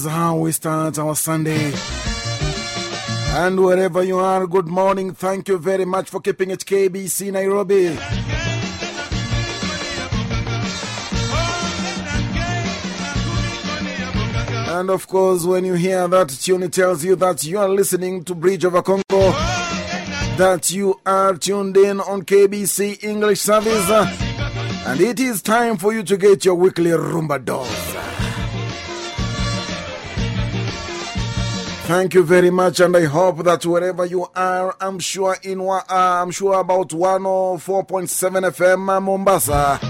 is how we start our Sunday. And wherever you are, good morning. Thank you very much for keeping it KBC Nairobi. And of course, when you hear that tune, it tells you that you are listening to Bridge over Congo, that you are tuned in on KBC English service, and it is time for you to get your weekly rumba dose. Thank you very much, and I hope that wherever you are, I'm sure in uh, I'm sure about 104.7 FM Mombasa.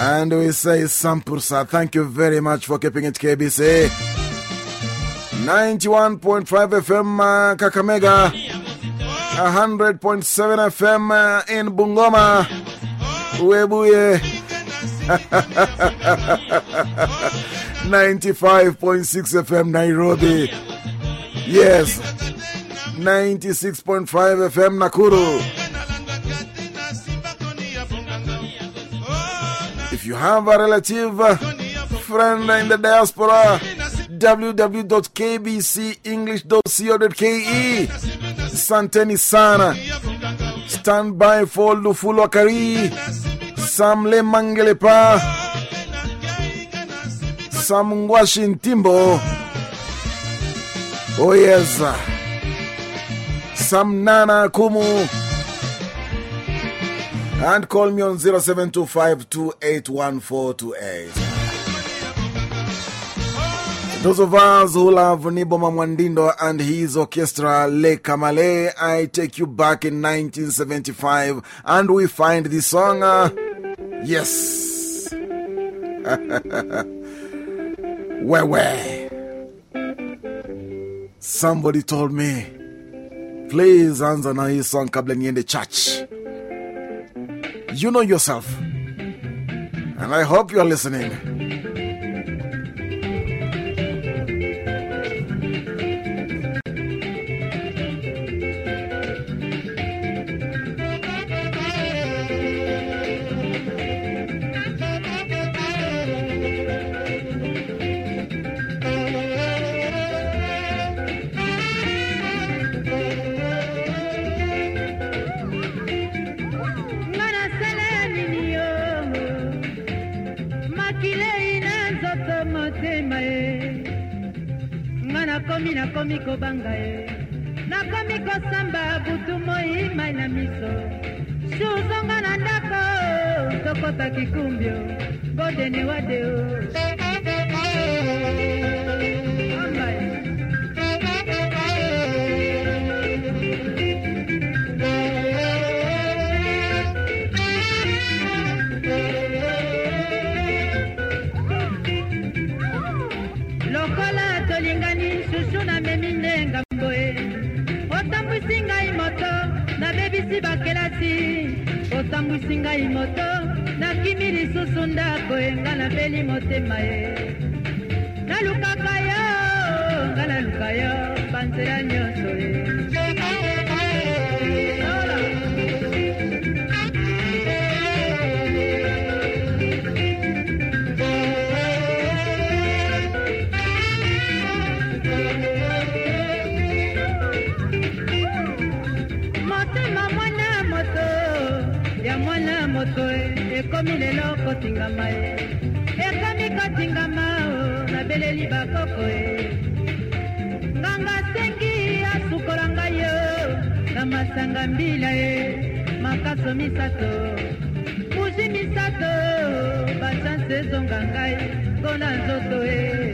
And we say Sampursa, thank you very much for keeping it KBC. 91.5 FM uh, Kakamega, 100.7 FM uh, in Bungoma, Webuye, 95.6 FM Nairobi, yes, 96.5 FM Nakuru. If you have a relative, friend in the diaspora, www.kbcenglish.co.ke. Santeni sana. Stand by for Lufulo Akari. Samle Mangelepa. Samngwashi Ntimbo. Oh yes. Samnana Kumu. And call me on 0725 Those of us who love Nyboma Mwandindo and his orchestra Le Kamale, I take you back in 1975 and we find the song. Uh, yes. where, where? Somebody told me, please answer now his song kabla niende church. You know yourself. And I hope you are listening. Nakomi kobanga ye. Nakomi kosamba butu moi mai na miso. Suzonga na ndako tokota kikumbio godene wadeo lokola otambwisi ngai moto nakimi lisusu ndako e nga nabeli motema ye. Nalukaka yo nga naluka yo banzela nyonso e lelo kotingama ye ekomi kotingama o nabeleli bakoko e. Nganga sengi asukola ngai yo na masanga mbila ye makaso misato buzi misato basanse ezonga ngai mpona nzoto e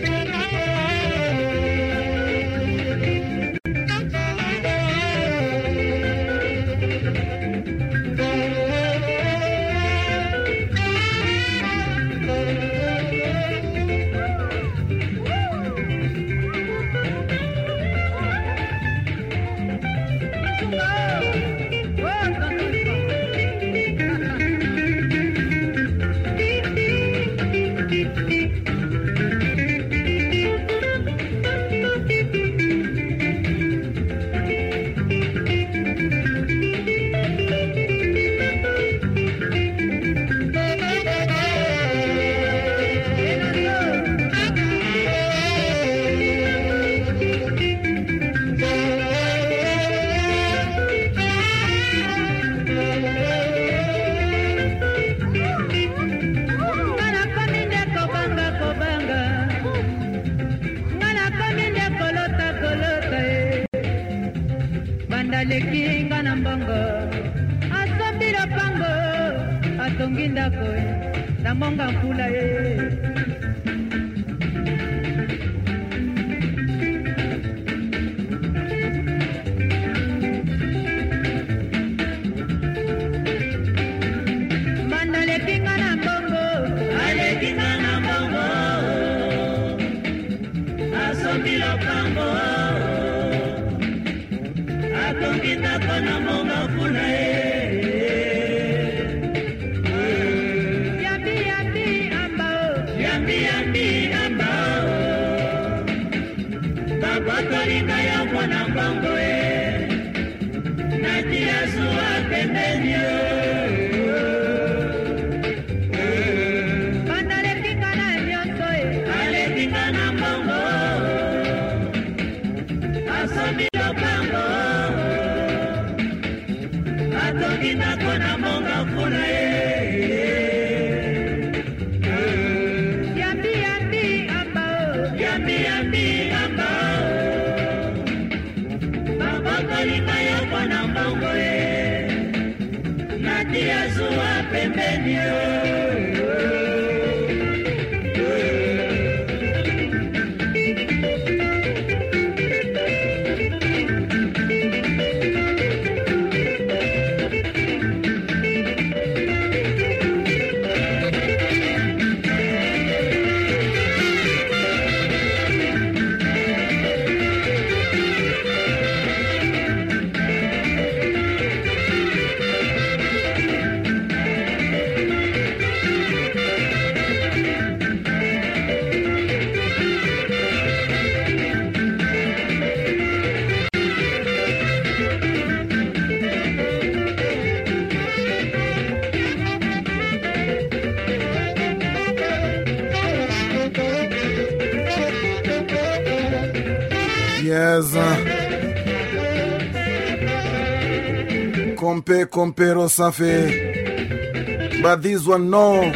Compe, compero, safe. But this one, no.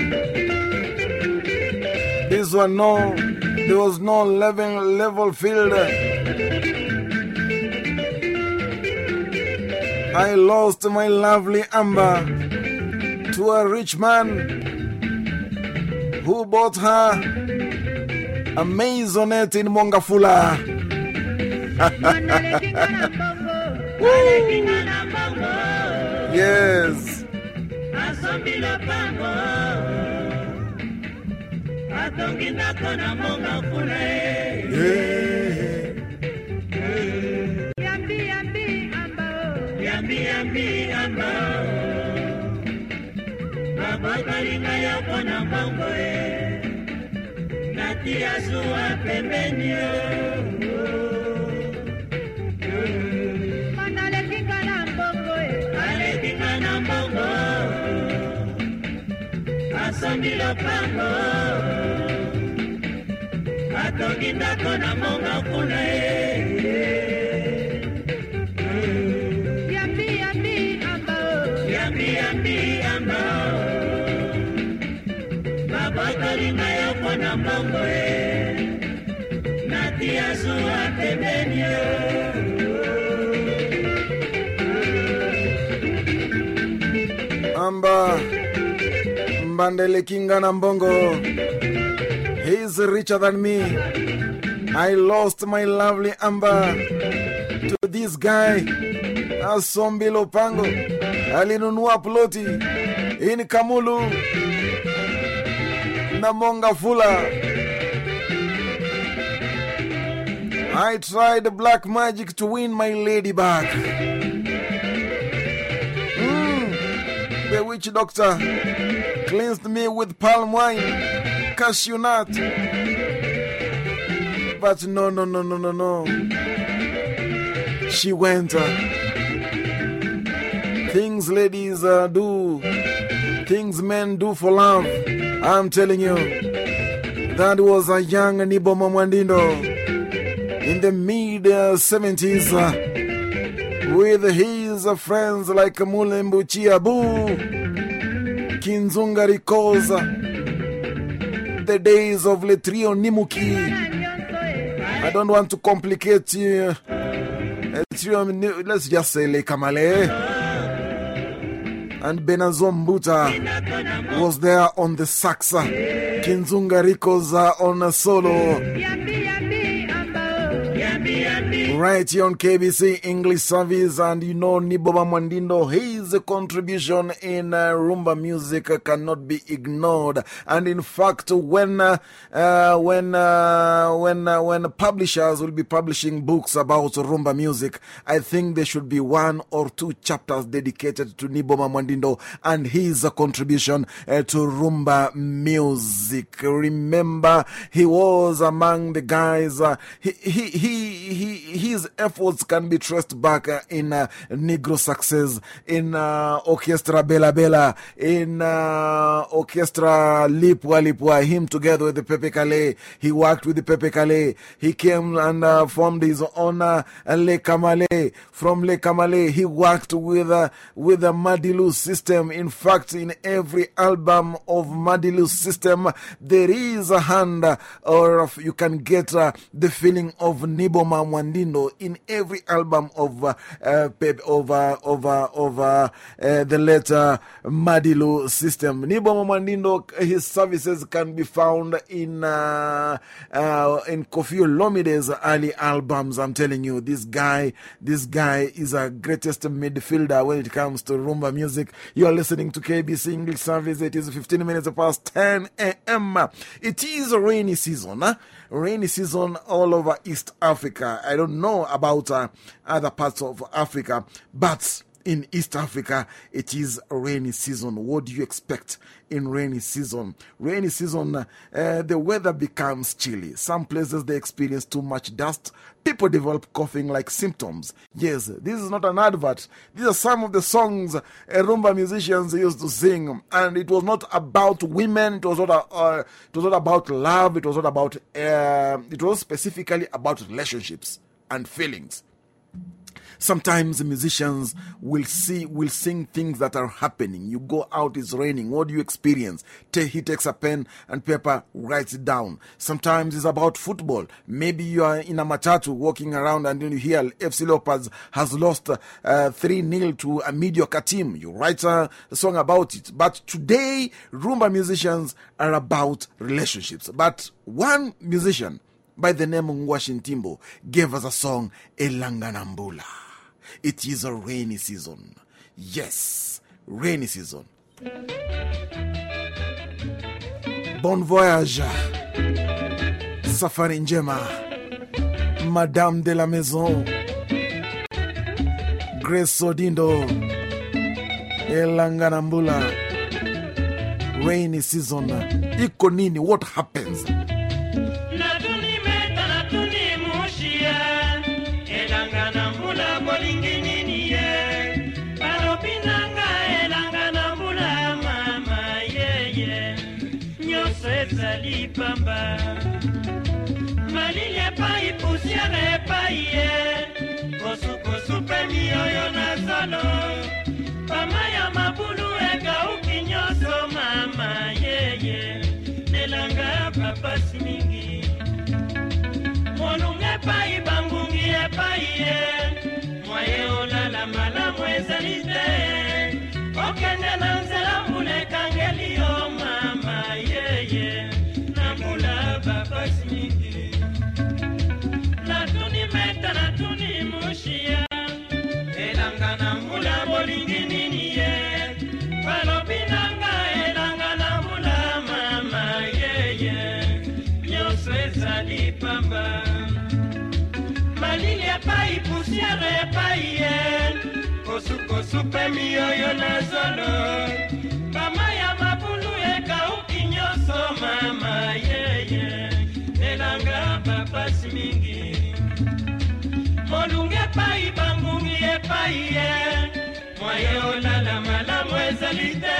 This one, no. There was no level, level field. I lost my lovely Amber to a rich man who bought her a maisonette in Mont-Ngafula. Yes. asombi lopango atongi ndako na monga mpuna ye Yeah. yambi yambi amba. Yambi yambi amba. O yo mpona mbongo ye natia zuwa pembeni o asombi lopango. Atongi ndako na monga kuna ye. Yambi yambi amba o yambi yambi amba o babotolinga yo mpona mbongo e natia zuwa Mbandele Kinga na Mbongo. He's richer than me. I lost my lovely Amber to this guy. Asombi Lopango. Alinunua ploti in Kamulu na Mont-Ngafula. I tried black magic to win my lady back. Mm, the witch doctor cleansed me with palm wine, cashew nut. But no, no, no, no, no, no. She went. uh, things ladies uh, do, things men do for love. I'm telling you, that was a young Nibomo Mwandindo in the mid uh, 70s uh, with his friends like Mulembu Chiabu. Kinzunga recalls the days of Letrio Nimuki. I don't want to complicate uh, let's just say Le Kamale. And Benazo Mbuta was there on the sax. Kinzunga Rico's on a solo. Right here on KBC English Service, and you know Niboba Mwandindo, his contribution in uh, rumba music cannot be ignored. And in fact, when uh, uh, when when when publishers will be publishing books about rumba music, I think there should be one or two chapters dedicated to Niboba Mwandindo and his contribution to rumba music. Remember, he was among the guys. he he he he his efforts can be traced back uh, in uh, Negro Success, in uh, Orchestra Bella Bella, in Orchestra Lipwa Lipwa, him together with the Pepe Kallé. He worked with the Pepe Kallé. He came and formed his own Le Kamale. From Le Kamale, he worked with, with the Madilu system. In fact, in every album of Madilu system, there is a hand, or you can get the feeling of Nyboma Mwandindo in every album of, uh, uh, of, uh, of, uh, of uh, uh, the letter Madilu system. Nibo Mwandindo, his services can be found in, uh, uh, in Koffi Olomide's early albums. I'm telling you, this guy, this guy is a greatest midfielder when it comes to rumba music. You are listening to KBC English service. It is 15 minutes past 10 a.m. It is rainy season. Huh? Rainy season all over East Africa. I don't know about uh, other parts of Africa, but in East Africa, it is rainy season. What do you expect in rainy season? Rainy season, uh, the weather becomes chilly. Some places they experience too much dust. People develop coughing like symptoms. Yes, this is not an advert. These are some of the songs uh, Rumba musicians used to sing. And it was not about women, it was not, uh, it was not about love, it was not about, it was specifically about relationships and feelings. Sometimes musicians will see, will sing things that are happening. You go out, it's raining. What do you experience? He takes a pen and paper, writes it down. Sometimes it's about football. Maybe you are in a matatu walking around and then you hear FC Leopards has lost uh, 3 0 to a mediocre team. You write a song about it. But today, Rumba musicians are about relationships. But one musician by the name of Timbo gave us a song, Elanganambula. It is a rainy season. Yes, rainy season. Bon voyage. Safari Njema. Madame de la Maison. Grace Sodindo. Elanganambula. Rainy season. Iko nini? What happens? Na zolo pama ya mabulu ekauki nyonso mama yeye. Nelanga papasi mingi molunga epai bangungi epai ye. Mwaye olala malamu ezali te. Okende na nzela pusiere epai ye kosukosupemi oyo na zolo. Bama ya mabulu ekauki nyonso mama yeye elanga bapasi mingi. Molunge epai bangungi epai ye mwaye olala malamu ezali te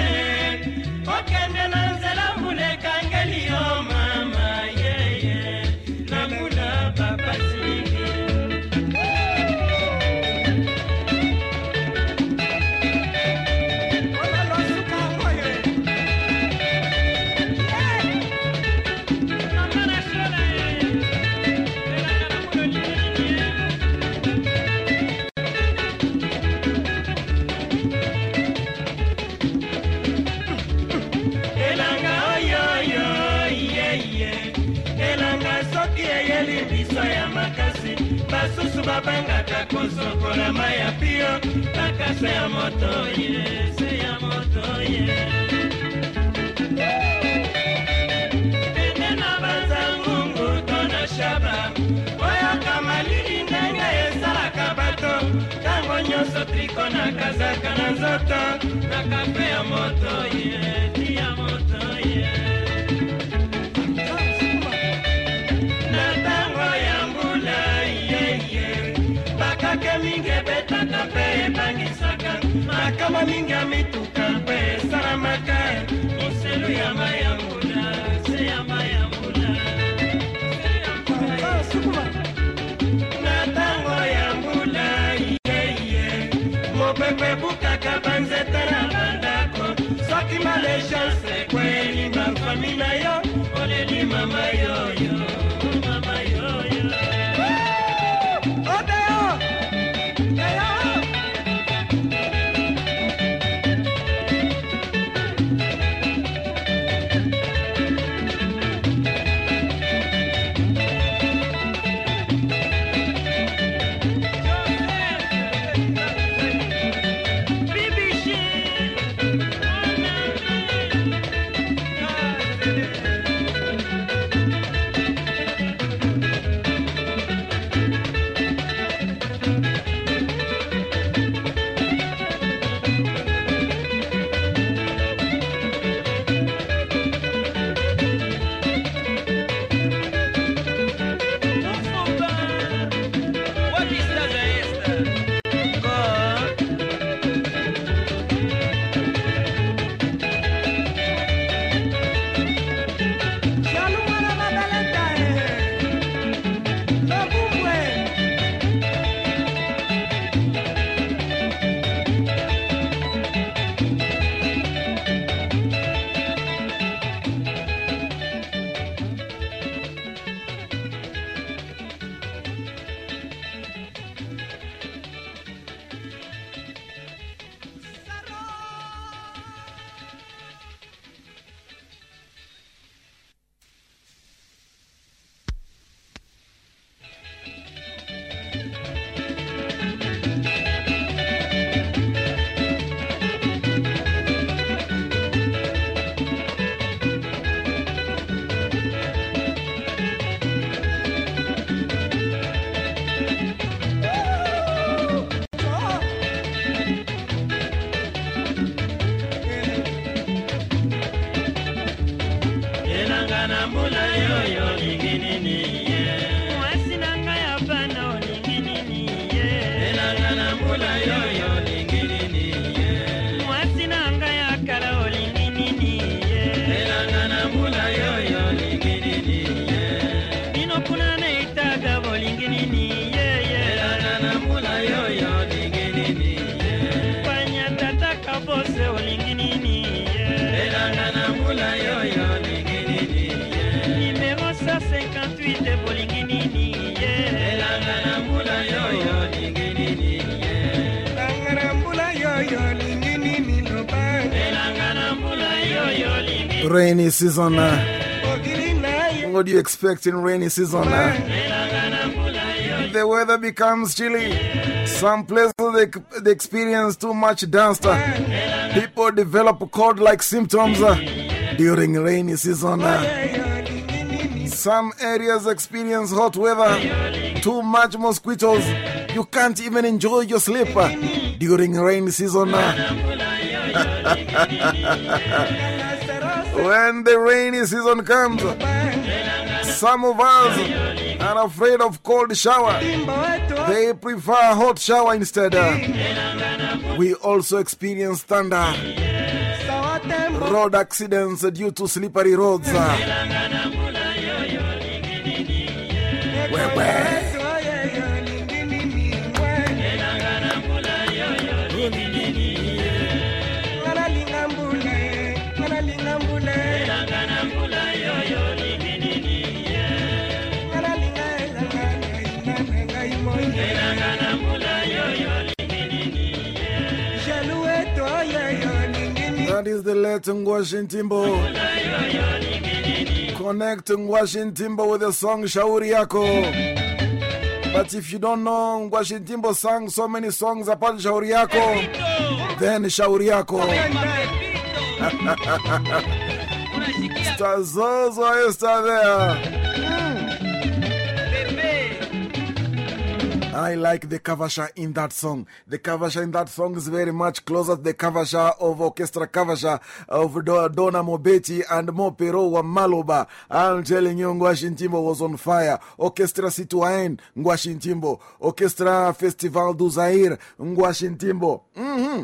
kosokola mai ya pio. Kaka se ya moto ye se ya moto ye pene na banzangungu to na shaba oyoka malili ndenge esalaka bato. Ntango nyonso triko na kazaka na nzoto. Na kafe ya moto ye ebetaka mpe ebangisaka. Makama mingi ya mituka mpe esalamaka. Moselu ya mai ya mbula se ya mai ya mbula na ntango ya mbula yeye mopepe ebukaka banzete na bandako. Soki malechance ekweli bafami na yo oleli mama yoyo season. Uh, what do you expect in rainy season? Uh, the weather becomes chilly. Some places they, they experience too much dust. Uh, people develop cold like symptoms during rainy season. Some areas experience hot weather, too much mosquitoes. You can't even enjoy your sleep during rainy season. When the rainy season comes, some of us are afraid of cold shower. They prefer hot shower instead. We also experience thunder, road accidents due to slippery roads. That is the late Ngwashi Ntimbo. Connect Ngwashi Ntimbo with the song Shauri Yako But if you don't know, Ngwashi Ntimbo sang so many songs apart shauri yako, then shauri yako. I like the kavasha in that song. The kavasha in that song is very much closer to the kavasha of Orchestra Kavasha of Do- Donna Mobeti and Mopero wa Maloba. I'm telling you, Ngwashi Ntimbo was on fire. Orchestra Citoyen, Ngwashi Ntimbo. Orchestra Festival du Zaire, Ngwashi Ntimbo. Mm-hmm.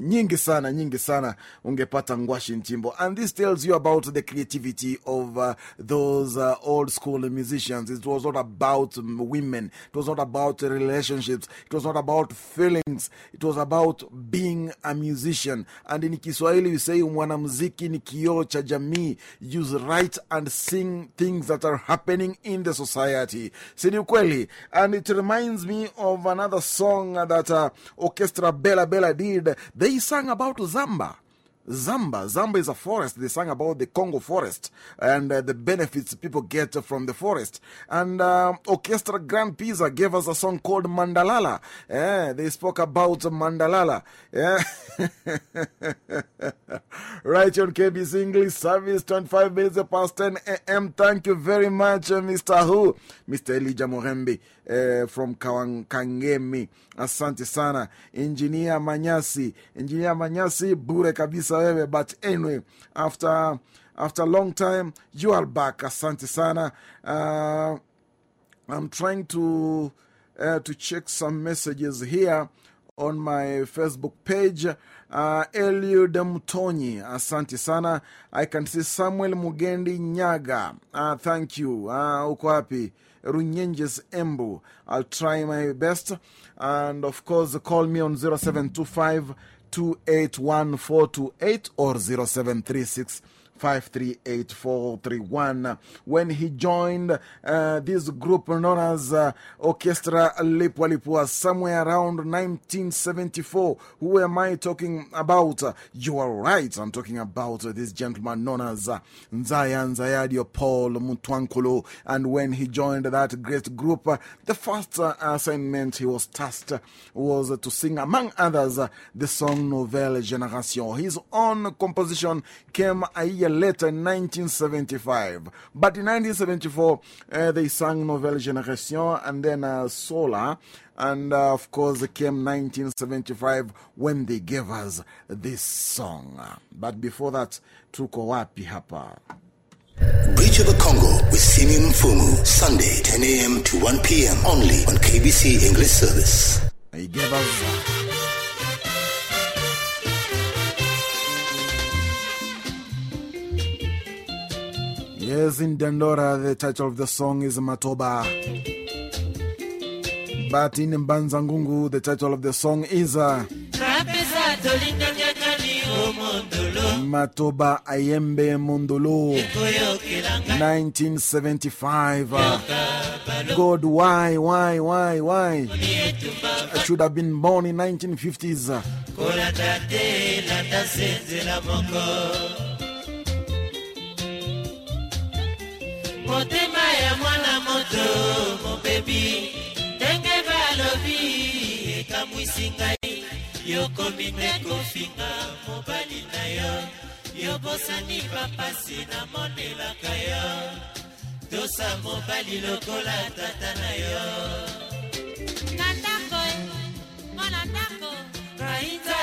Nyingi sana nyingi sana ungepata ngwashi ntimbo and this tells you about the creativity of uh, those uh, old school musicians. It was not about women. It was not about relationships. It was not about feelings. It was about being a musician. And in kiswahili we say mwanamziki ni kioo cha jamii. Use write and sing things that are happening in the society. Sini ukweli? And it reminds me of another song that uh, orchestra bella bella did they sang about zamba Zamba. Zamba is a forest. They sang about the Congo forest and uh, the benefits people get from the forest. And um Orchestra Grand Pisa gave us a song called Mandalala. Eh, they spoke about Mandalala. Yeah. right on KBC English service, 25 minutes past 10 a.m. Thank you very much, uh, Mr. Who, Mr. Elijah Mohembi uh, from Kawang- Kangemi. Asante sana. Engineer Manyasi. Engineer Manyasi, bure kabisa wewe. But anyway, after, after a long time, you are back. Asante sana. Uh, I'm trying to, uh, to check some messages here on my Facebook page. Uh, Eliud Mtonyi, asante sana. I can see Samuel Mugendi Nyaga. Uh, thank you. Uh, uko Embu. I'll try my best. And of course, call me on 0725 281428 or 0736 538 when he joined uh, this group known as uh, Orchestra Lipwa Lipwa somewhere around 1974. Who am I talking about? You are right. I'm talking about this gentleman known as uh, Nzaya Nzayadio Paul Mutwankulu. And when he joined that great group, the first assignment he was tasked was to sing, among others, the song Nouvelle Génération. His own composition came a year later in 1975. But in 1974, uh, they sang Nouvelle Génération and then uh, Sola. And uh, of course, came 1975 when they gave us this song. But before that, tuko wapi hapa? Bridge of the Congo with Simeon Mfumu, Sunday, 10 a.m. to 1 p.m. only on KBC English Service. He gave us. Yes, in Dandora, the title of the song is Matoba. But in Mbanzangungu, the title of the song is uh, Matoba Ayembe Mondolo. koyokelanga 1975. uh, God, why, why, why, why? I should have been born in 1950s. Motema ya mwana moto mobebi ndenge balobi ekamwisi ngai yokomi te kofinga mobali na yo. Yobosani bapasi namonelaka yo. Tosa mobali lokola tata na yo. Na ndako mwana ndako kaita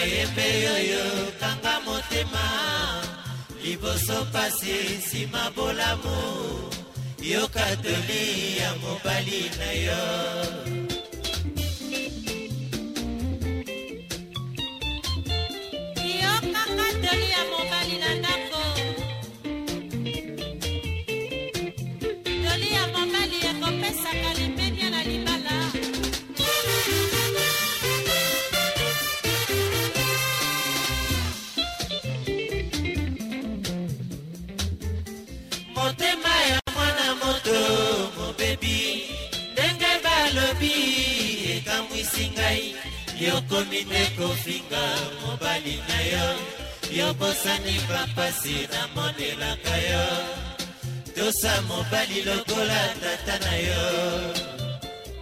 ayembe yoyo kanga motema. Liboso pasi nsima bolamu. Yoka toli ya mobali na yo. Yokanga toli ya mobali moto mobebi. Ndenge balobi ekamwisi ngai yokomi te kofinga mobali na yo. Yobosani bapasi namonelaka yo. Tosa mobali lokola tata na yo.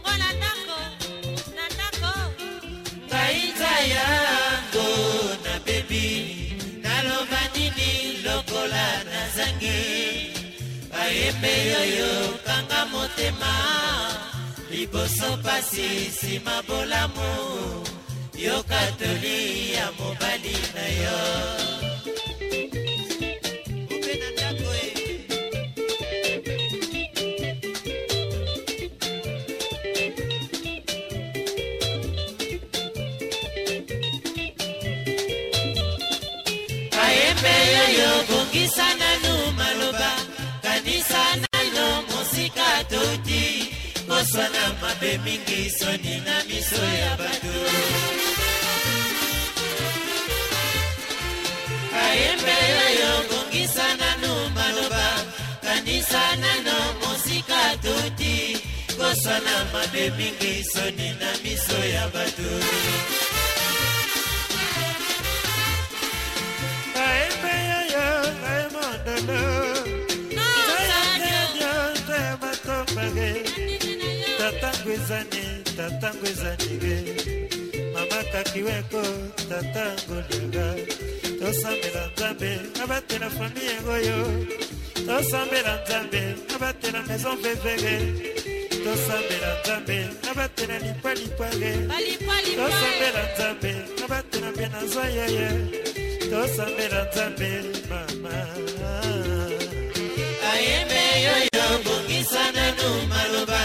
Ngo na ndako na ndako. Kaita yango na bebi naloba nini lokola nazangi mayembe yoyo kanga motema. Liboso pasi nsima bolamu. Yoka toli ya mobali na yo. E. Ayembe yoyo bongisana toti koswana mabe mingi soni na miso ya bato kayembe yoyo bongisa nanu maloba kanisa nano mosika toti koswana mabe mingi soni na miso ya bato Kaembe yoyo, kaemondolo. Kayangenyo, ezani, tatangu ezanige. Mama kakiweko, tatangu lianga. tosambela nzambe abatela famille yangoyo tosambela nzambe abatela maison vevege tosambela nzambe abatela lipalipage tosambela nzambe abatela mpe na zwa yeye tosambela nzambe mama. Ayembe yoyo bongisa nanu maloba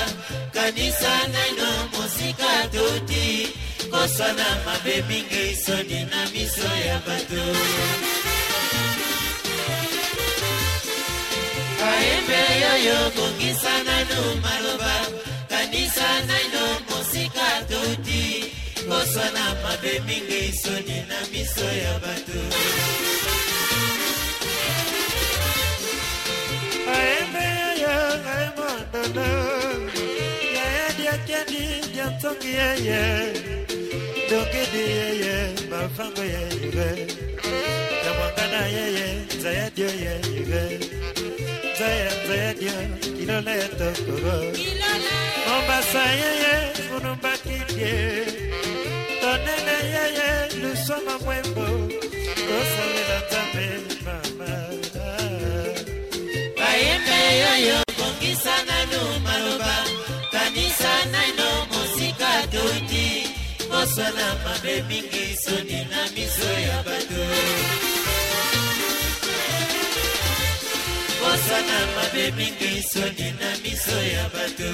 kanisa nano mosika toti kosana mabe mingi soni na miso ya bato. Ayembe yoyo bongisa nanu maloba kanisa nano mosika toti kosana mabe mingi soni na miso ya bato. Aembe yoyo yaya diakendi diantongi yeye? Dongedi yeye? Mafango yeyuge yamwangana yeye nzayadio yeyuge nzaya nzayadio kilola ya tokoro. Mombasa yeye funumbakindie tonene yeye lusoma mwembo. Kosalela nzambe mama. Bayembe yoyo bongisa nanu maloba koswana mabe mingi soni na miso ya bato koswana mabe mingi soni na miso ya bato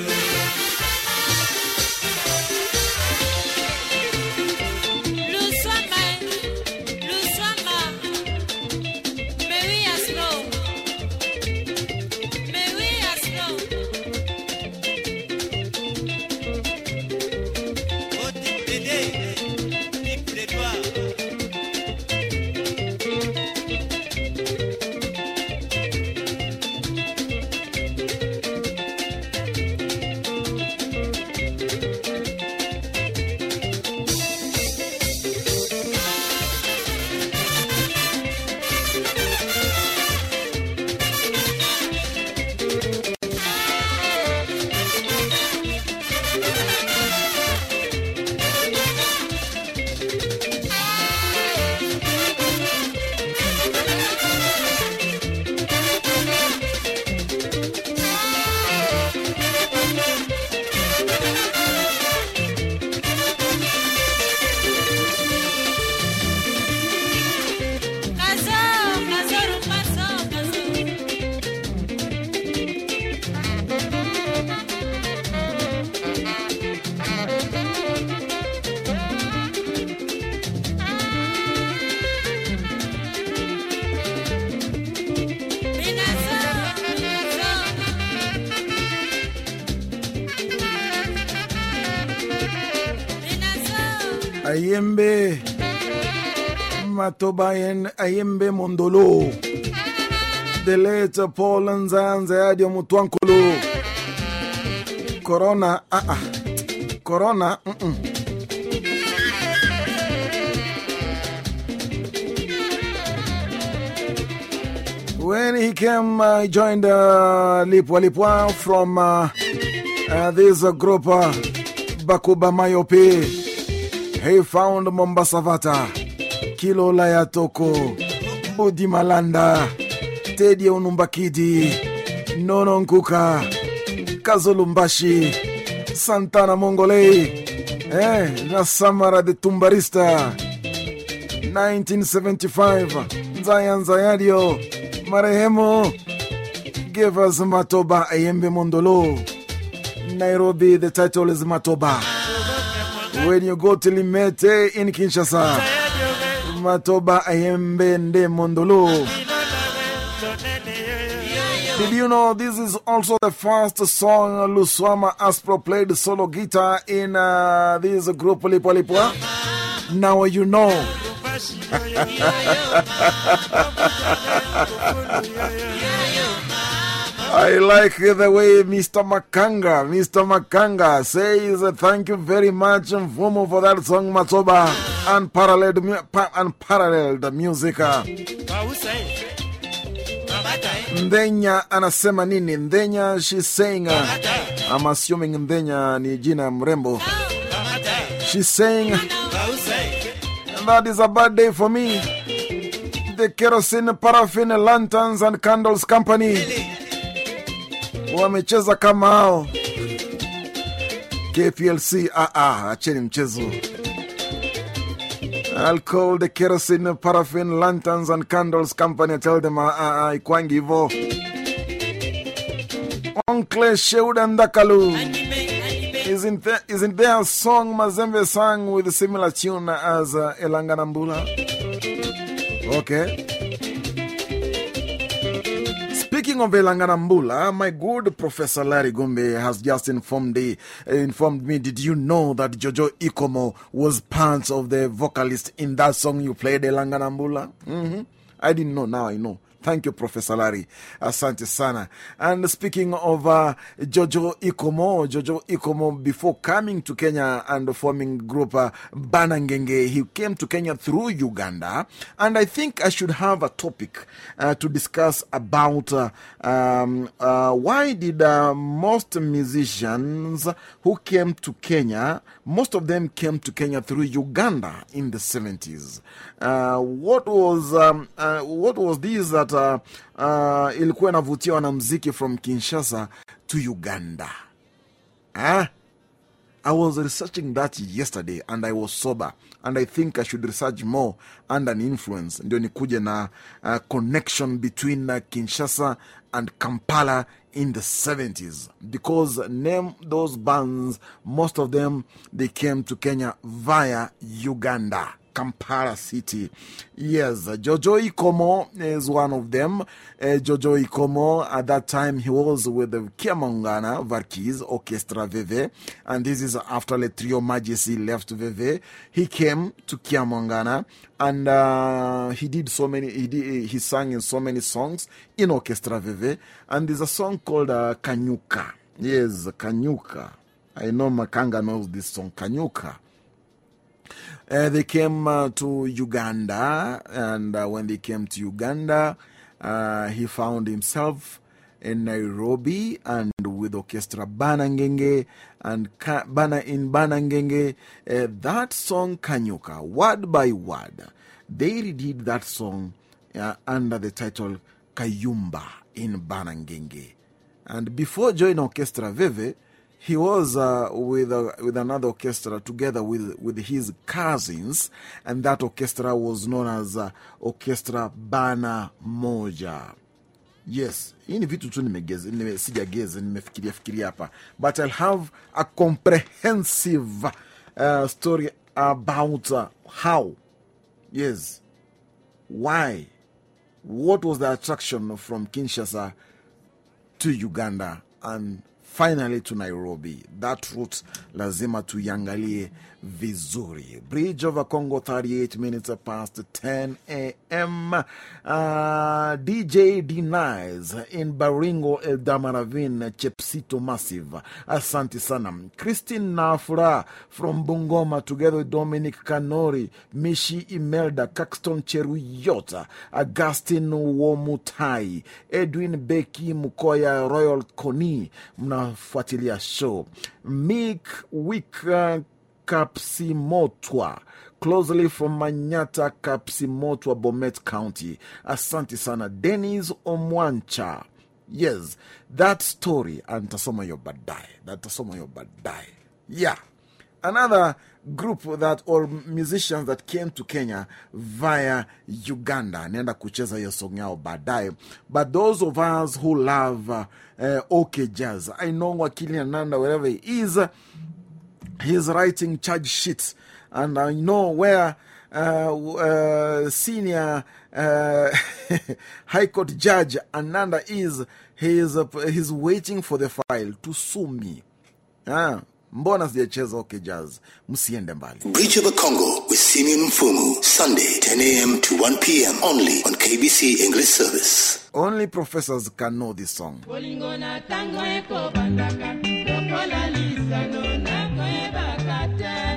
ayembe matoba ayembe mondolo the late paul nzanza yadio mutwankulu corona ah ah corona mm -mm. When he came, uh, joined uh, Lipwa Lipwa from uh, uh, this uh, group, uh, Bakuba Mayope. He found Mombasa Vata, Kilo Layatoko, Budi Malanda, Teddy Onumbakidi, Nono Nkuka, Kazolumbashi, Santana Mongolei, eh, na Samara de Tumbarista. 1975 Nzaya Nzayadio marehemu. Gave us Matoba Ayembe Mondolo. Nairobi the title is Matoba when you go to Limete in Kinshasa Matoba Ayembe Nde Mondolo Did you know this is also the first song Luswama Aspro played solo guitar in uh, this group Lipwa Lipwa? Now you know. I like the way Mr. Makanga, Mr. Makanga says thank you very much Mfumu for that song Matoba unparalleled, mu- pa- unparalleled music. Ndenya anasema nini? Ndenya she's saying, I'm assuming Ndenya ni jina mrembo. She's saying, that is a bad day for me. The kerosene, paraffin, lanterns and candles company wamecheza kama hao. KPLC, ah, ah, acheni mchezo. Call the kerosene, paraffin, lanterns and candles company. Tell them, ah, ikwangi hivo. Oncle Sheuda Ndakalu. Isn't there, isn't there a song Mazembe sang with similar tune as uh, Elanganambula? Okay. Speaking of Elanganambula, my good Professor Larry Gumbe has just informed, informed me. Did you know that Jojo Ikomo was part of the vocalist in that song you played, Elanganambula? -hmm. I didn't know, now I know. Thank you, Professor Larry. Asante sana. And speaking of uh, Jojo Ikomo, Jojo Ikomo, before coming to Kenya and forming group uh, Banangenge, he came to Kenya through Uganda. And I think I should have a topic uh, to discuss about um, why did most musicians who came to Kenya, most of them came to Kenya through Uganda in the 70s. Uh, what was um, uh, what was this that uh, uh, ilikuwa inavutia wanamziki from Kinshasa to Uganda? Huh? I was researching that yesterday and I was sober and I think I should research more under an influence ndio nikuje na uh, connection between uh, Kinshasa and Kampala in the 70s because name those bands most of them they came to Kenya via Uganda Kampala City. Yes, Jojo Ikomo is one of them. Uh, Jojo Ikomo, at that time, he was with the Kiamuangana Verckys Orchestra Veve, and this is after the trio Madjesi left Veve. He came to Kiamuangana and uh, he did so many, he, did, he sang in so many songs in Orchestra Veve, and there's a song called uh, Kanyuka. Yes, Kanyuka. I know Makanga knows this song, Kanyuka. Uh, they came uh, to Uganda, and uh, when they came to Uganda, uh, he found himself in Nairobi and with Orchestra Banangenge and Bana in Banangenge. That song Kanyuka, word by word, they redid that song under the title Kayumba in Banangenge. And before joining Orchestra Veve, he was uh, with, uh, with another orchestra together with, with his cousins, and that orchestra was known as uh, Orchestra Bana Moja. Yes, hii ni vitu tu nimegeza, nimefikiria fikiria hapa. But I'll have a comprehensive uh, story about uh, how, yes, why, what was the attraction from Kinshasa to Uganda and finally to Nairobi. That route lazima tuiangalie vizuri. Bridge over Congo, 38 minutes past 10 a.m. Uh, DJ denies in Baringo, Eldama Ravine, Chepsito Massive. Asante sana. Christine Nafura from Bungoma, together with Dominic Kanori, Mishi Imelda, Caxton Cheruyota, Augustine Womutai, Edwin Beki Mukoya, Royal Koni, mnafuatilia show. Mick Wick uh, Kapsimotwa, closely from Manyata, Kapsimotwa, Bomet County. Asante sana. Denis Omwancha. Yes, that story. And tasoma yo badai. That tasoma yo badai. Yeah. Another group that or musicians that came to Kenya via Uganda. Nenda kucheza hiyo song yao baadaye. But those of us who love uh, OK Jazz, I know Wakili Ananda, wherever he is, he's writing charge sheets. And I know where uh, uh, senior uh, High Court Judge Ananda is. He is uh, he's waiting for the file to sue me. Ah, mbona sijacheza OK Jazz? Msiende mbali. Bridge of the Congo with Simeon Mfumu, Sunday, 10 a.m. to 1 p.m. only on KBC English Service. Only professors can know this song.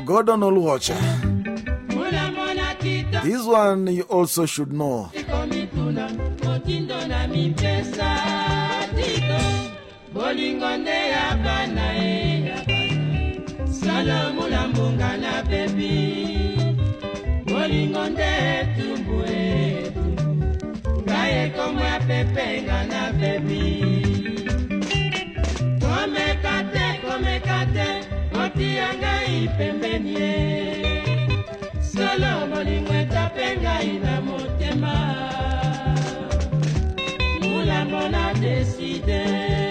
Gordon na This one you also should know. komituna motindo na mipesa tia ngai pembeni ye. Solo bolingo etape ngai na motema. Molambo na deside.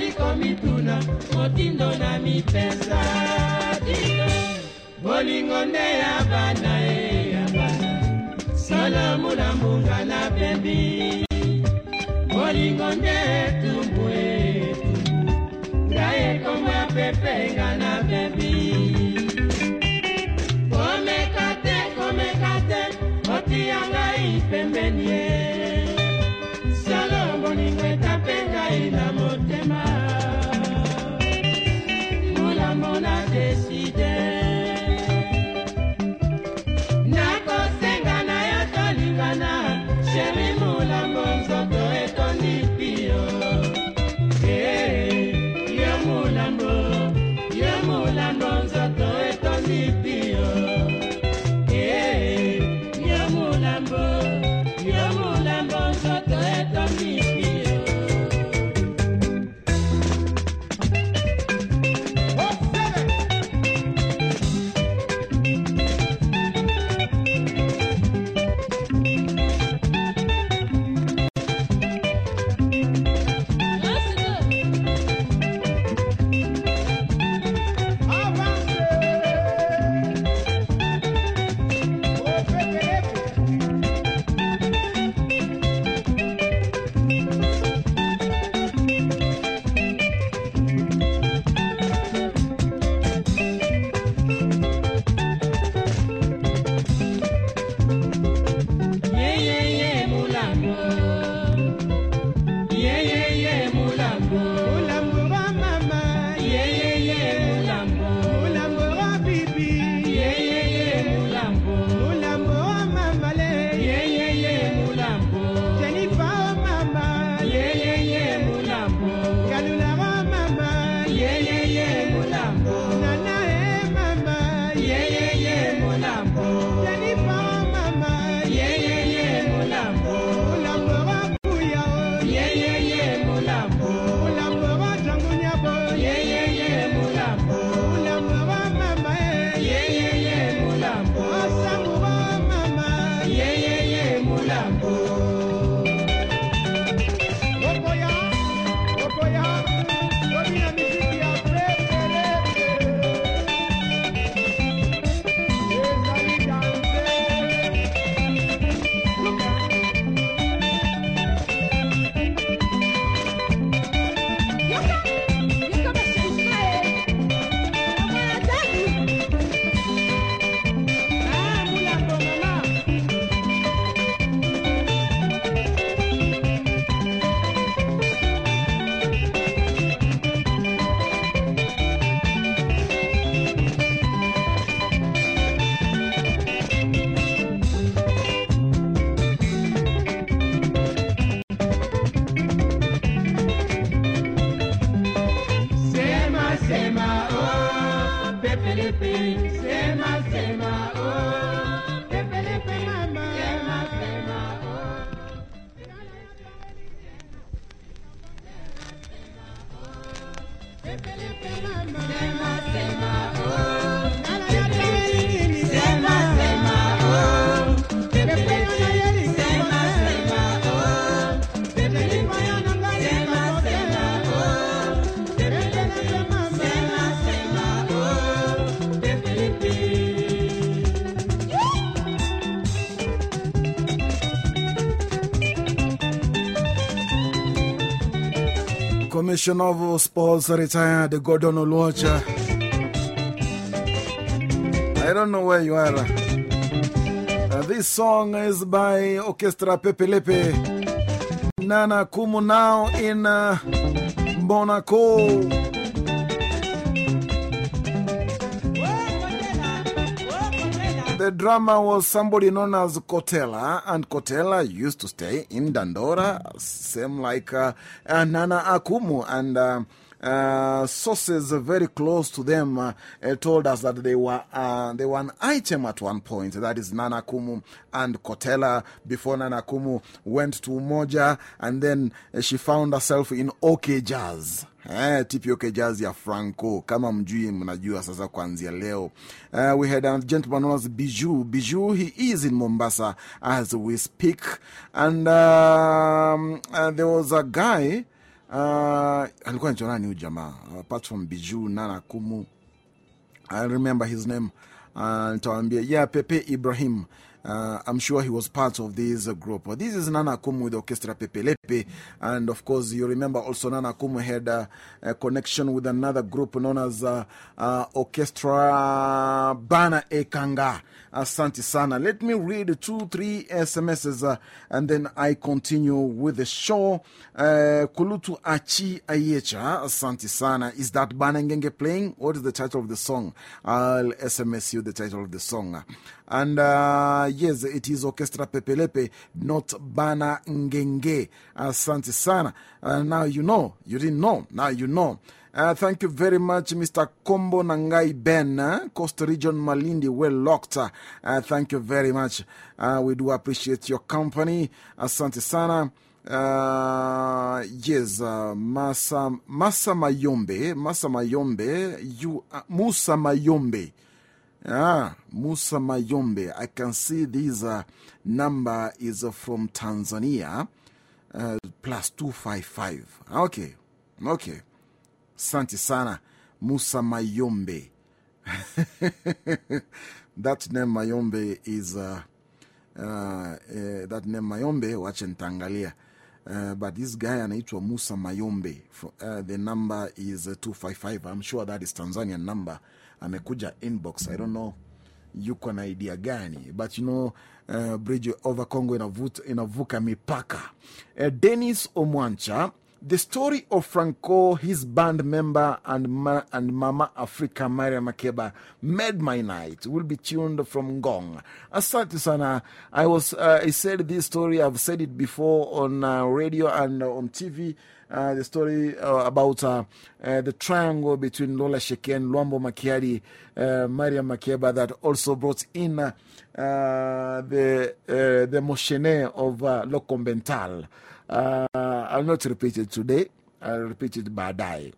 Nazali komituna motindo na mipesa. Tito bolingo nde ya bana e ya bana solo mulambunga na bebi bolingo nde etumbu etumbu ngai ekombo ya pepenga na bebi komeka te komeka te otia ngai pembeni ye Of Sports retired Gordon Oluocha. I don't know where you are. Uh, this song is by Orchestra Pepe Lepe. Nana Kumu now in uh. The drummer was somebody known as Kotela, and Kotela used to stay in Dandora, same like uh, uh, Nana Akumu. And uh, sources very close to them uh, uh, told us that they were, uh, they were an item at one point. That is Nana Kumu and Kotela before Nana Kumu went to Umoja, and then she found herself in OK Jazz. Eh, tipi OK Jazz ya Franco kama mjui mnajua sasa kuanzia uh, we had a gentleman known as Bijou Bijou he is in Mombasa as we speak and um, there was a guy uh, alikuwa anaitwa nani huyu jamaa apart from Bijou Nana Kumu I remember his name uh, nitawambia yeah Pepe Ibrahim Uh, I'm sure he was part of this uh, group. This is Nana Kumu with Orchestra Pepe Lepe. And of course, you remember also Nana Kumu had uh, a connection with another group known as uh, uh, Orchestra Bana Ekanga. Asante sana. Let me read two, three SMSs uh, and then I continue with the show. Uh, Kulutu Achi Ayecha. Asante sana. Is that Bana Ngenge playing? What is the title of the song? I'll SMS you the title of the song. And uh, yes, it is Orchestra Pepelepe, not Bana Ngenge. Asante sana. Uh, now you know. You didn't know. Now you know. Uh, thank you very much, Mr. Kombo Nangai Ben, uh, Coast Region Malindi, well locked. Uh, thank you very much. Uh, we do appreciate your company. Asante sana. Uh, yes, uh, Masa, Masa Mayombe, Masa Mayombe, you, uh, Musa Mayombe. Ah, Musa Mayombe. I can see this uh, number is uh, from Tanzania, uh, plus 255. Okay, okay. Santi sana, Musa Mayombe. that name Mayombe is, uh, uh, uh, that name Mayombe, wache nitaangalia. Uh, but this guy anaitwa Musa Mayombe. Uh, the number is uh, 255. I'm sure that is Tanzanian number. Amekuja inbox. I don't know yuko na idea gani but you know uh, bridge over Congo inavuka mipaka. Uh, Dennis Omwancha the story of Franco, his band member, and, Ma and Mama Africa, Maria Makeba, made my night. Will be tuned from Gong. Asante sana. I was, uh, I said this story, I've said it before on uh, radio and uh, on TV. Uh, the story uh, about uh, the triangle between Lola Sheke and Luambo Makiadi, Maria Makeba, that also brought in the, the Moshene of uh, Lokombental. Uh, I'll not repeat it today. I'll repeat it baadaye,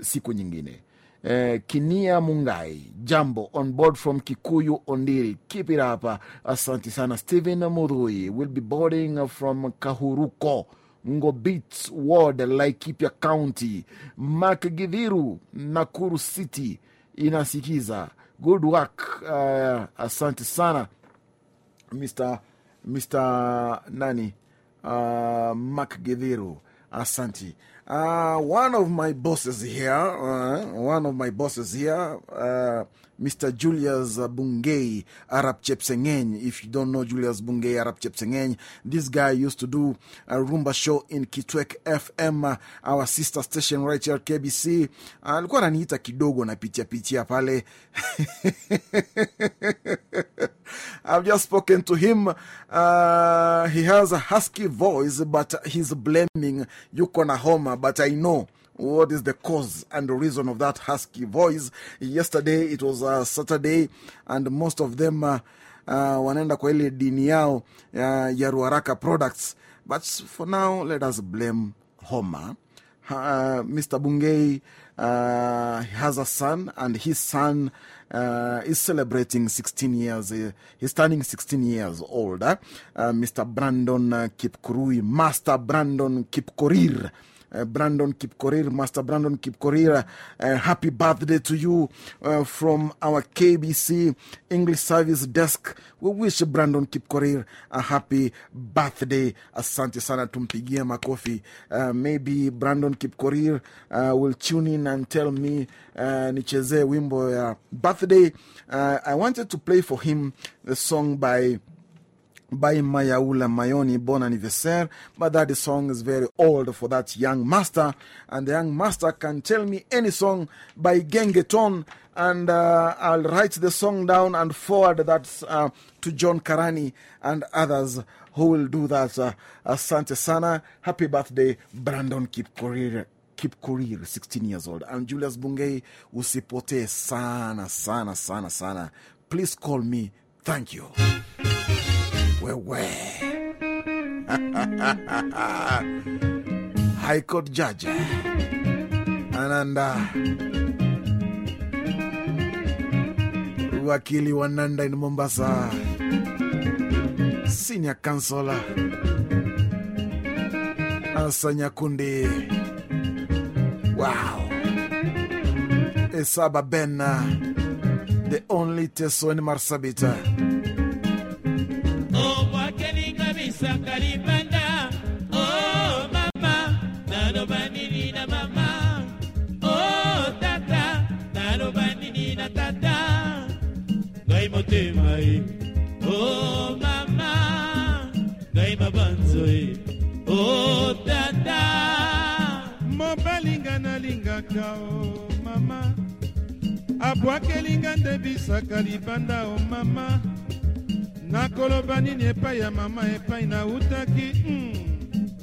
siku nyingine. uh, Kinia Mungai, Jambo, on board from Kikuyu Ondiri. Keep it up. Asante sana. Stephen Mudhui will be boarding from Kahuruko. Ngobit Ward, Laikipia County. Mark Githiru, Nakuru City. Inasikiza. Good work. Uh, asante sana. Mr. Mr. Nani, uh, Mark Githiru. Asante. Uh, one of my bosses here, uh, one of my bosses here, uh, Mr. Julius Bungei Arab Chepsengeny. If you don't know Julius Bungei Arab Chepsengeny, this guy used to do a Rumba show in Kitwek FM, our sister station right here KBC. Alikuwa ananiita kidogo na pitia pitia pale. I've just spoken to him. Uh, he has a husky voice, but he's blaming yuko na but I know what is the cause and the reason of that husky voice. Yesterday it was a Saturday, and most of them uh, uh, kwa yao uh, ya Ruaraka products. But for now, let us blame Homa. Uh, Mr. Bungei uh, has a son, and his son uh, is celebrating 16 years. Uh, he's turning 16 years old. Uh, Mr. Brandon Kipkurui, Master Brandon Kipkorir. Uh, Brandon Kipkorir, Master Brandon Kipkorir, uh, happy birthday to you uh, from our KBC English Service Desk. We wish Brandon Kipkorir a happy birthday. Asante sana, tumpigie makofi. Maybe Brandon Kipkorir will tune in and tell me nichezee wimbo ya birthday. I wanted to play for him the song by by Mayaula Mayoni, Bon Anniversaire, but that song is very old for that young master, and the young master can tell me any song by Gengetone, and uh, I'll write the song down and forward that uh, to John Karani and others who will do that. Uh, Asante Sana, happy birthday, Brandon Kipkorir. Kipkorir, 16 years old. And Julius Bungei, usipotee sana, sana, sana, sana. Please call me. Thank you. Wewe. High Court Judge Ananda. Wakili wa Nanda in Mombasa. Senior counsel Asa Nyakundi. Wow. Esaba Benna. The only Tesoni Marsabita motema e oh mama ngai mabanzo e. Oh tata. Mobalinga nalingaka o mama. Abwakelinga nde bisaka libanda o mama. Nakoloba nini epai ya mama epai nautaki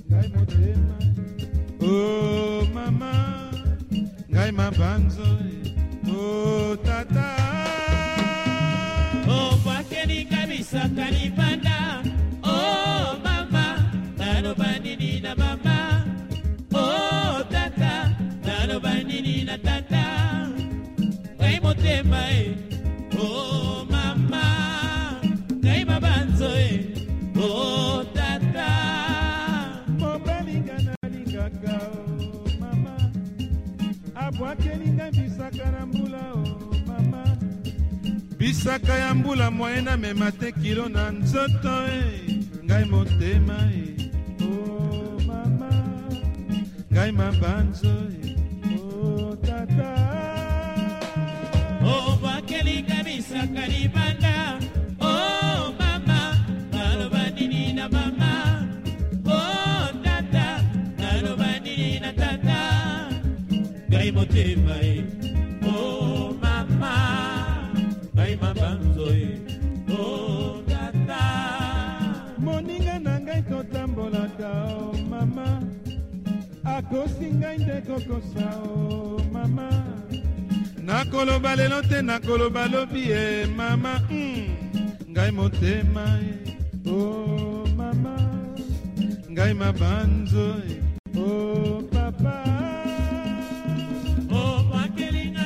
ngai mm. motema o mama ngai mabanzo o oh, tata obwakelinga bisaka libanda. O oh, mama naloba nini na mama? O tata naloba nini na tata? Ngai motema e. O mama ngai mabanzo e. O tata bisaka ya mbula moye namema te kilo na nzoto e ngai motema e o mama. Ngai mabanzo e o tata. Obwakelinga bisaka libanda. Oh mama, naloba nini na mama. Oh tata, naloba nini na tata. Ngai motema e ngai mabanzo e Oh moninga na ngai totambolaka o mama. Akosi ngai nde kokosa o mama. Nakoloba lelo te nakoloba lobi e mama. Mm. ngai motema e o oh, mama. Ngai mabanzo e o oh, papa. Oh, wakelinga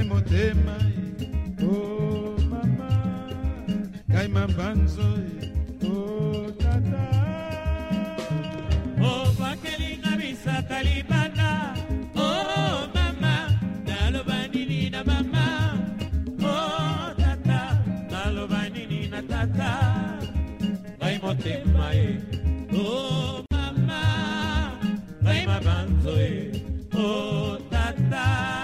ngai motema o mama. Ngai mabanzo o tata. Opakeli na bisata libanda o mama. Naloba nini na mama o tata. Naloba nini na tata. Ngai motema e o mama. Ngai mabanzo e o tata.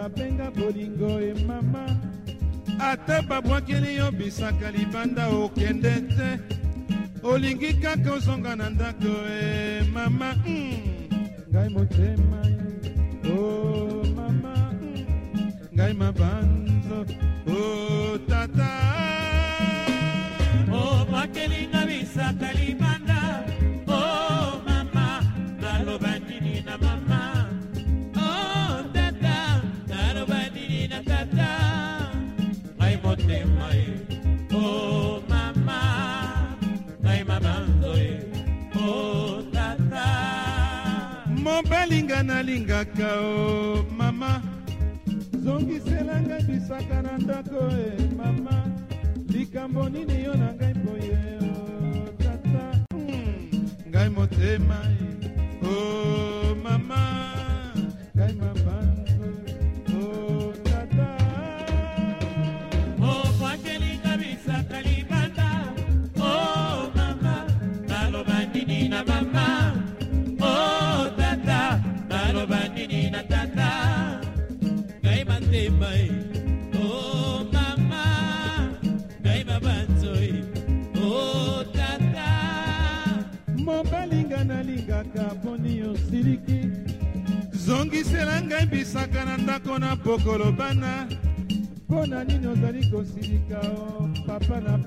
babenga bolingo e mama. Ata babwakeli yo bisaka libanda okende te. Olingi kaka ozonga na ndako e mama. Hmm. Ngai motema o mama. Hmm. Ngai mabanzo. O tata. Obakeli na nalingaka o para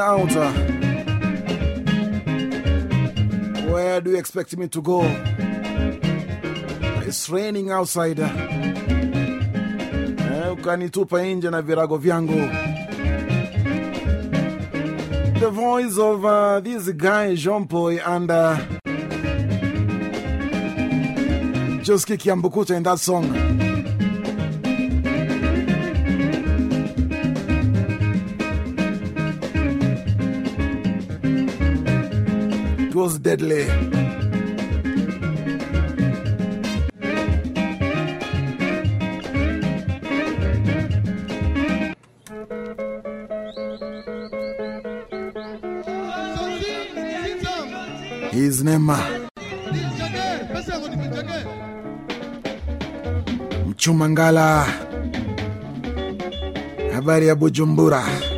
out. Where do you expect me to go? It's raining outside. Eh, the voice of uh, this guy, Jean Paul, and uh, Joski Kiambukuta in that song. deadly. His name ah. Mchumangala. Habari ya Bujumbura.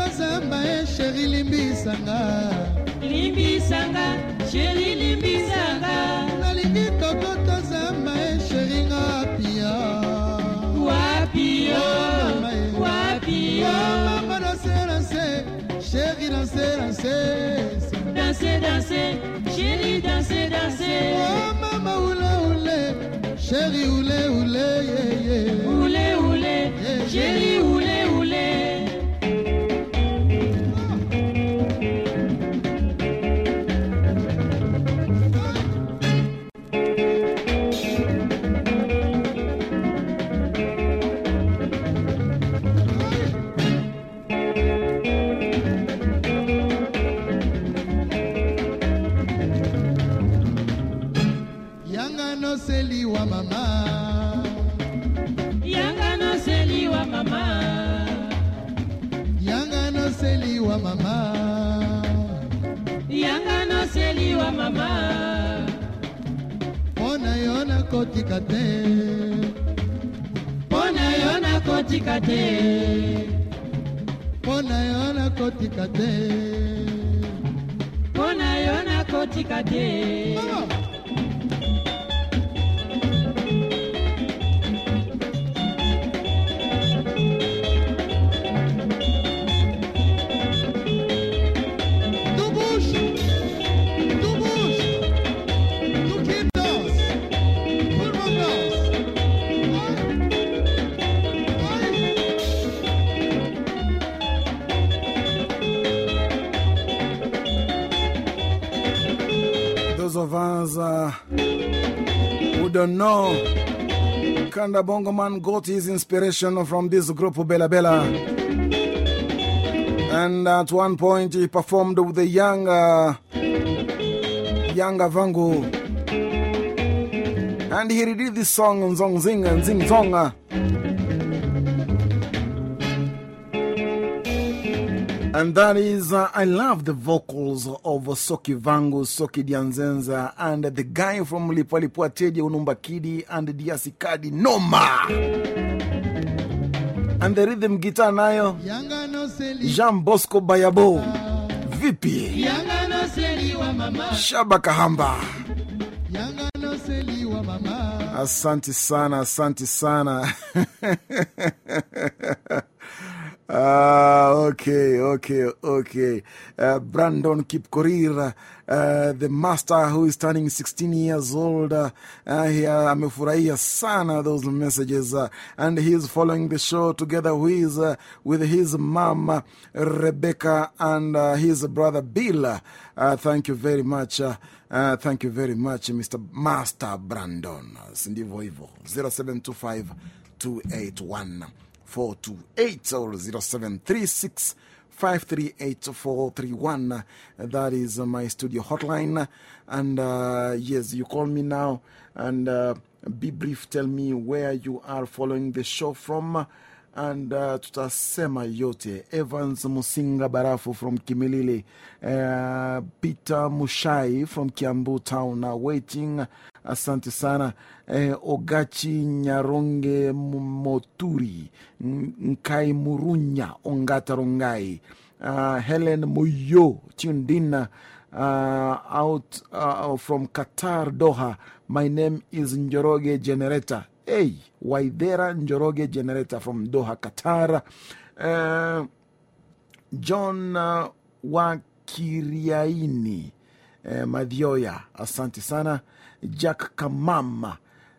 Kokota zamba ye sheri limbisanga. Limbisanga sheri limbisanga. Nalingi kokota zamba ye sheri ngapia. Wapio mama ye. wapio. Mama danse danse. Sheri danse danse. Danse danse. Sheri danse danse. Oh mama ule ule sheri ule ule ye ye ule ule sheri Bongo Man got his inspiration from this group, Bella Bella. And at one point, he performed with the young, uh, younger Vangu. And he redid this song, Zong Zing and Zing Zong. And that is, uh, I love the vocals of Soki Vangu, Soki Dianzenza, and the guy from Lipalipua Unumba Kidi and Diasikadi Noma. And the rhythm guitar nayo, Jean Bosco Bayabo. vipi? Shaba kahamba. Asante sana asante sana Ah, okay, okay, okay. Uh, Brandon Kipkorir, uh, the master who is turning 16 years old, uh, uh, he, uh, sana those messages, uh, and he is following the show together with, uh, with his mom, uh, Rebecca, and uh, his brother Bill. Uh, thank you very much. Uh, uh, thank you very much, Mr. Master Brandon. Sindivyo hivyo. 0725 281 428 or 0736 538 That is my studio hotline. And uh, yes, you call me now and uh, be brief. Tell me where you are following the show from. And uh, tutasema yote. Evans Musinga Barafu from Kimilili. Uh, Peter Mushai from Kiambu Town uh, waiting. Asante sana. Eh, Ogachi Nyaronge Moturi. Nkai Murunya Ongata Rongai. Uh, Helen moyo tundina uh, out uh, from Qatar, Doha. My name is Njoroge Generator. Hey, Waidera Njoroge Generator from Doha, Qatar. Uh, John uh, Wakiriaini uh, Madhioya, asante sana. Jack Kamama,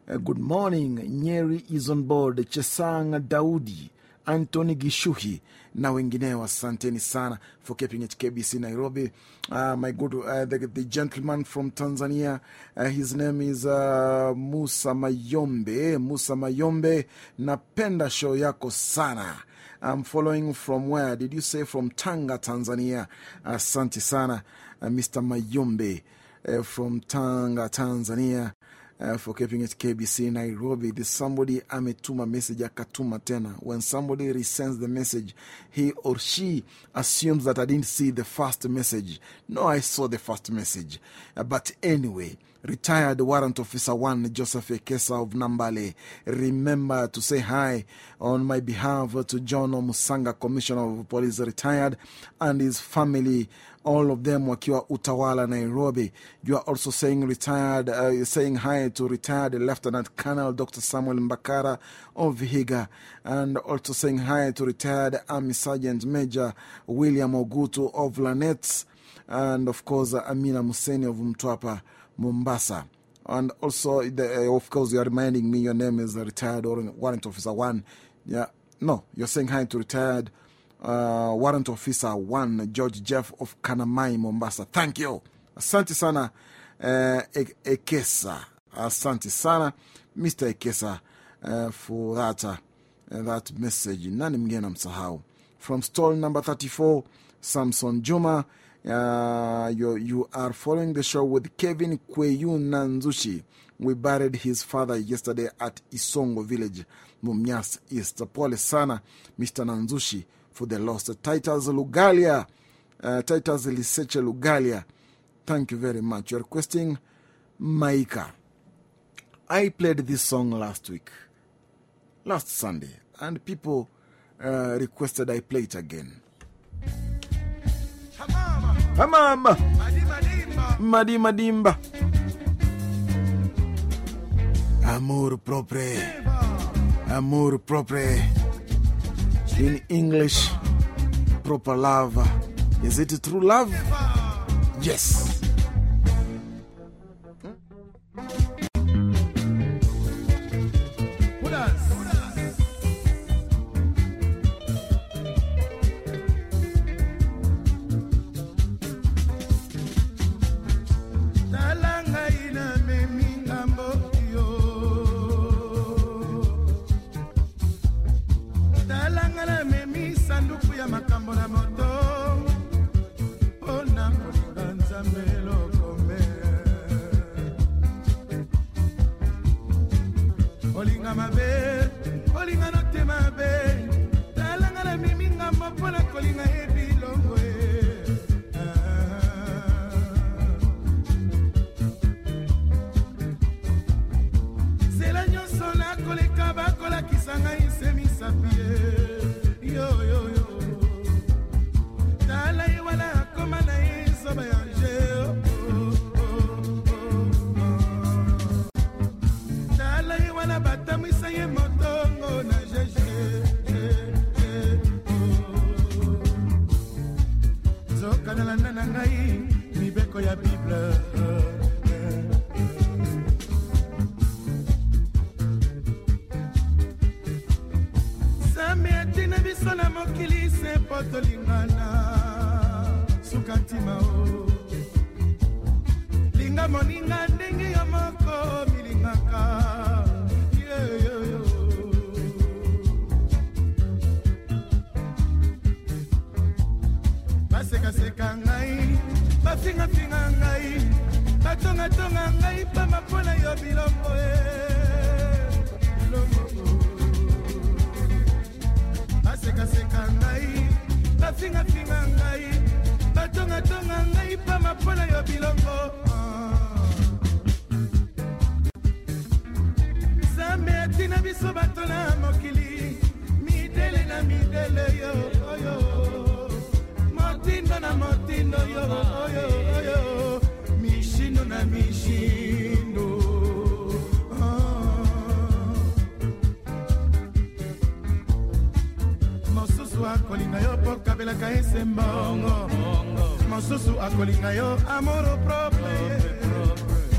uh, good morning. Nyeri is on board. Chesang Daudi, Anthony Gishuhi na wengineo, asanteni sana for keeping it KBC Nairobi. Uh, my good, uh, the, the gentleman from Tanzania, uh, his name is uh, Musa Mayombe. Musa Mayombe, napenda show yako sana. I'm following from where? Did you say from Tanga, Tanzania? Asante sana, Mr. Mayombe uh, from Tanga, Tanzania. Uh, for keeping it KBC Nairobi. This somebody ametuma message akatuma tena. When somebody resends the message, he or she assumes that I didn't see the first message. No, I saw the first message. Uh, but anyway, retired warrant officer one Joseph Ekesa of Nambale. Remember to say hi on my behalf to John Omusanga, Commissioner of Police, retired, and his family. All of them wakiwa Utawala, Nairobi. You are also saying retired, uh, saying hi to retired Lieutenant Colonel Dr. Samuel Mbakara of Vihiga, and also saying hi to retired Army Sergeant Major William Ogutu of Lanets, and of course Amina Museni of Mtwapa. Mombasa. And also, the, uh, of course, you're reminding me your name is retired warrant officer one. Yeah, no, you're saying hi to retired uh, warrant officer one, George Jeff of Kanamai, Mombasa. Thank you. Asante sana, uh, Ekesa. Asante sana, Mr. Ekesa, uh, for that, uh, that message. Nani mgena msahau. From stall number 34, Samson Juma. Uh, you, you are following the show with Kevin Kweyu Nanzushi. We buried his father yesterday at Isongo village, Mumias East. Pole sana, Mr. Nanzushi, for the lost. Titus Lugalia, uh, Titus Liseche Lugalia, thank you very much. You're requesting Maika. I played this song last week, last Sunday, and people uh, requested I play it again. Hamama. Madi Madimba. Amor propre. Amor propre. In English, proper love. Is it true love? Yes. lokola moto mpona kolinga nzambe lokome olinga mabe olinga note mabe talanga na mimingambo mpona kolinga ye bilongo ye. Ah. Nzela nyonso nakoleka bakolakisa ngai se misapi ya bible. Zambe atina biso na mokili se mpo tolingana. Suka ntima o linga moninga bafingafinga ngai batongatonga ngai pamba mpo na yo bilongo e. Basekaseka ngai bafingafinga ngai batongatonga ngai pamba mpo na yo bilongo zambe atina biso bato na mokili midele na midele yo oyo motindo na motindo yo oyo oyo. Mishindo na mishindo. Mosusu akolinga yo mpo kabelaka esembongo mosusu akolinga yo amoro propre.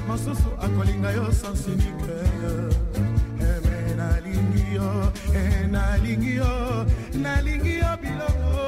Mosusu akolinga yo sansinike eme nalingi yo e nalingi yo nalingi yo bilongo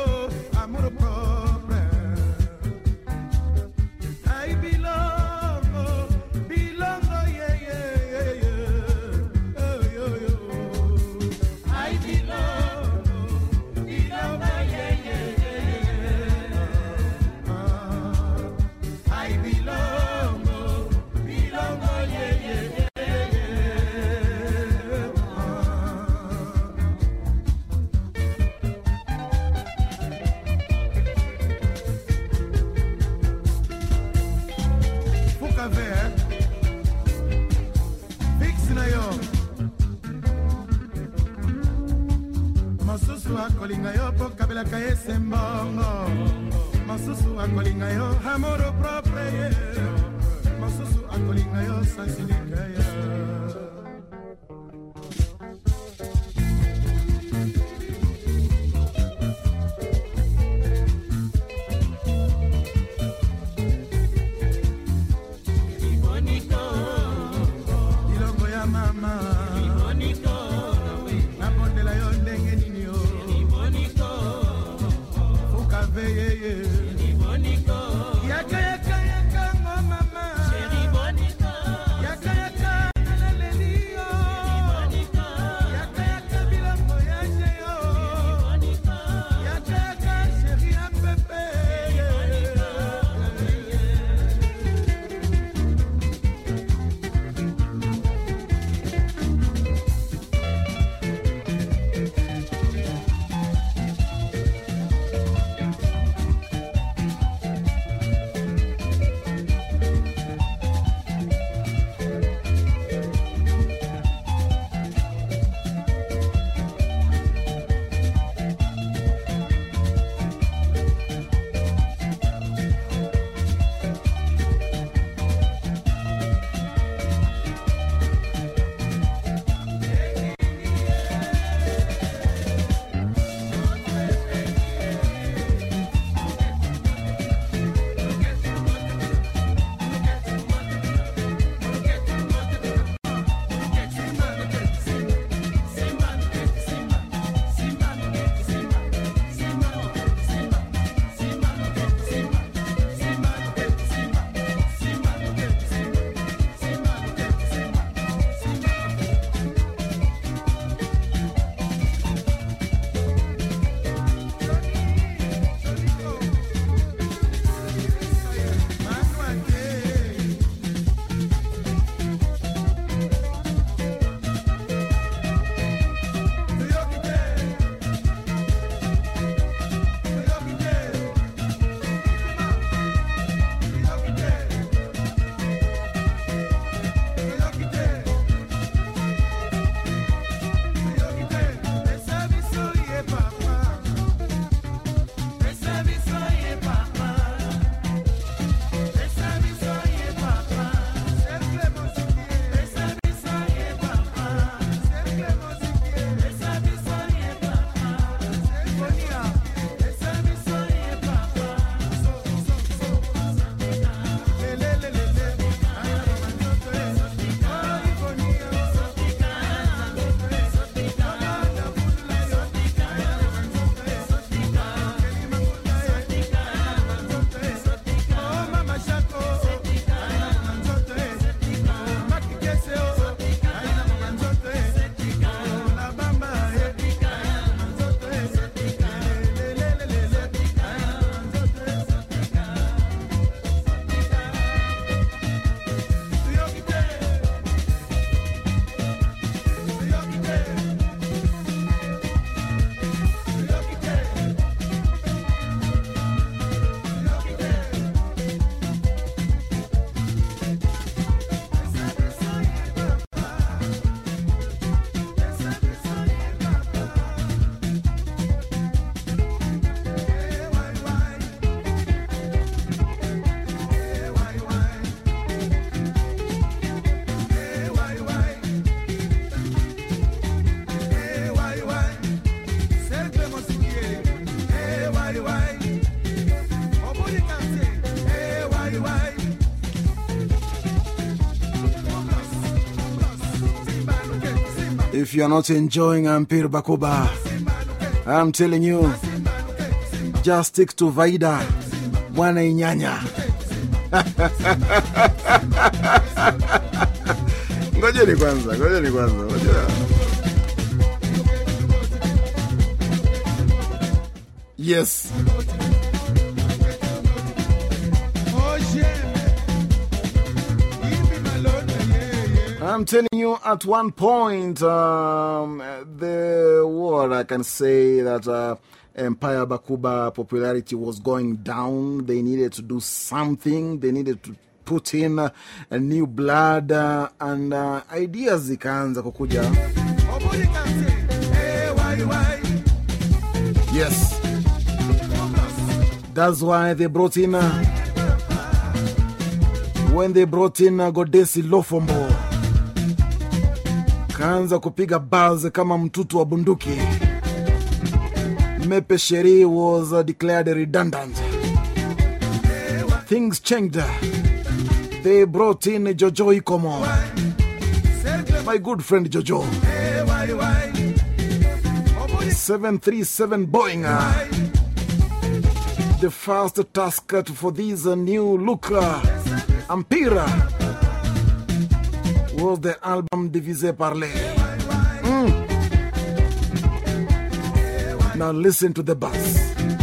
if you are not enjoying Ampir Bakuba, I'm telling you, just stick to Vaida, Mwana Inyanya. Ngojeni kwanza, ngojeni kwanza, ngojeni. At one point, um, the what I can say that uh, Empire Bakuba popularity was going down. They needed to do something. They needed to put in uh, a new blood uh, and uh, ideas zikaanza kukuja. Yes. That's why they brought in, uh, when they brought in uh, Godessy Lofombo, kaanza kupiga buzz kama mtutu wa bunduki. Mepe Sheri was declared redundant. Things changed. They brought in Jojo Ikomo, my good friend Jojo. 737 Boeing. The first task for this new look, Ampira, album Divisé. Mm. Now listen to the bass.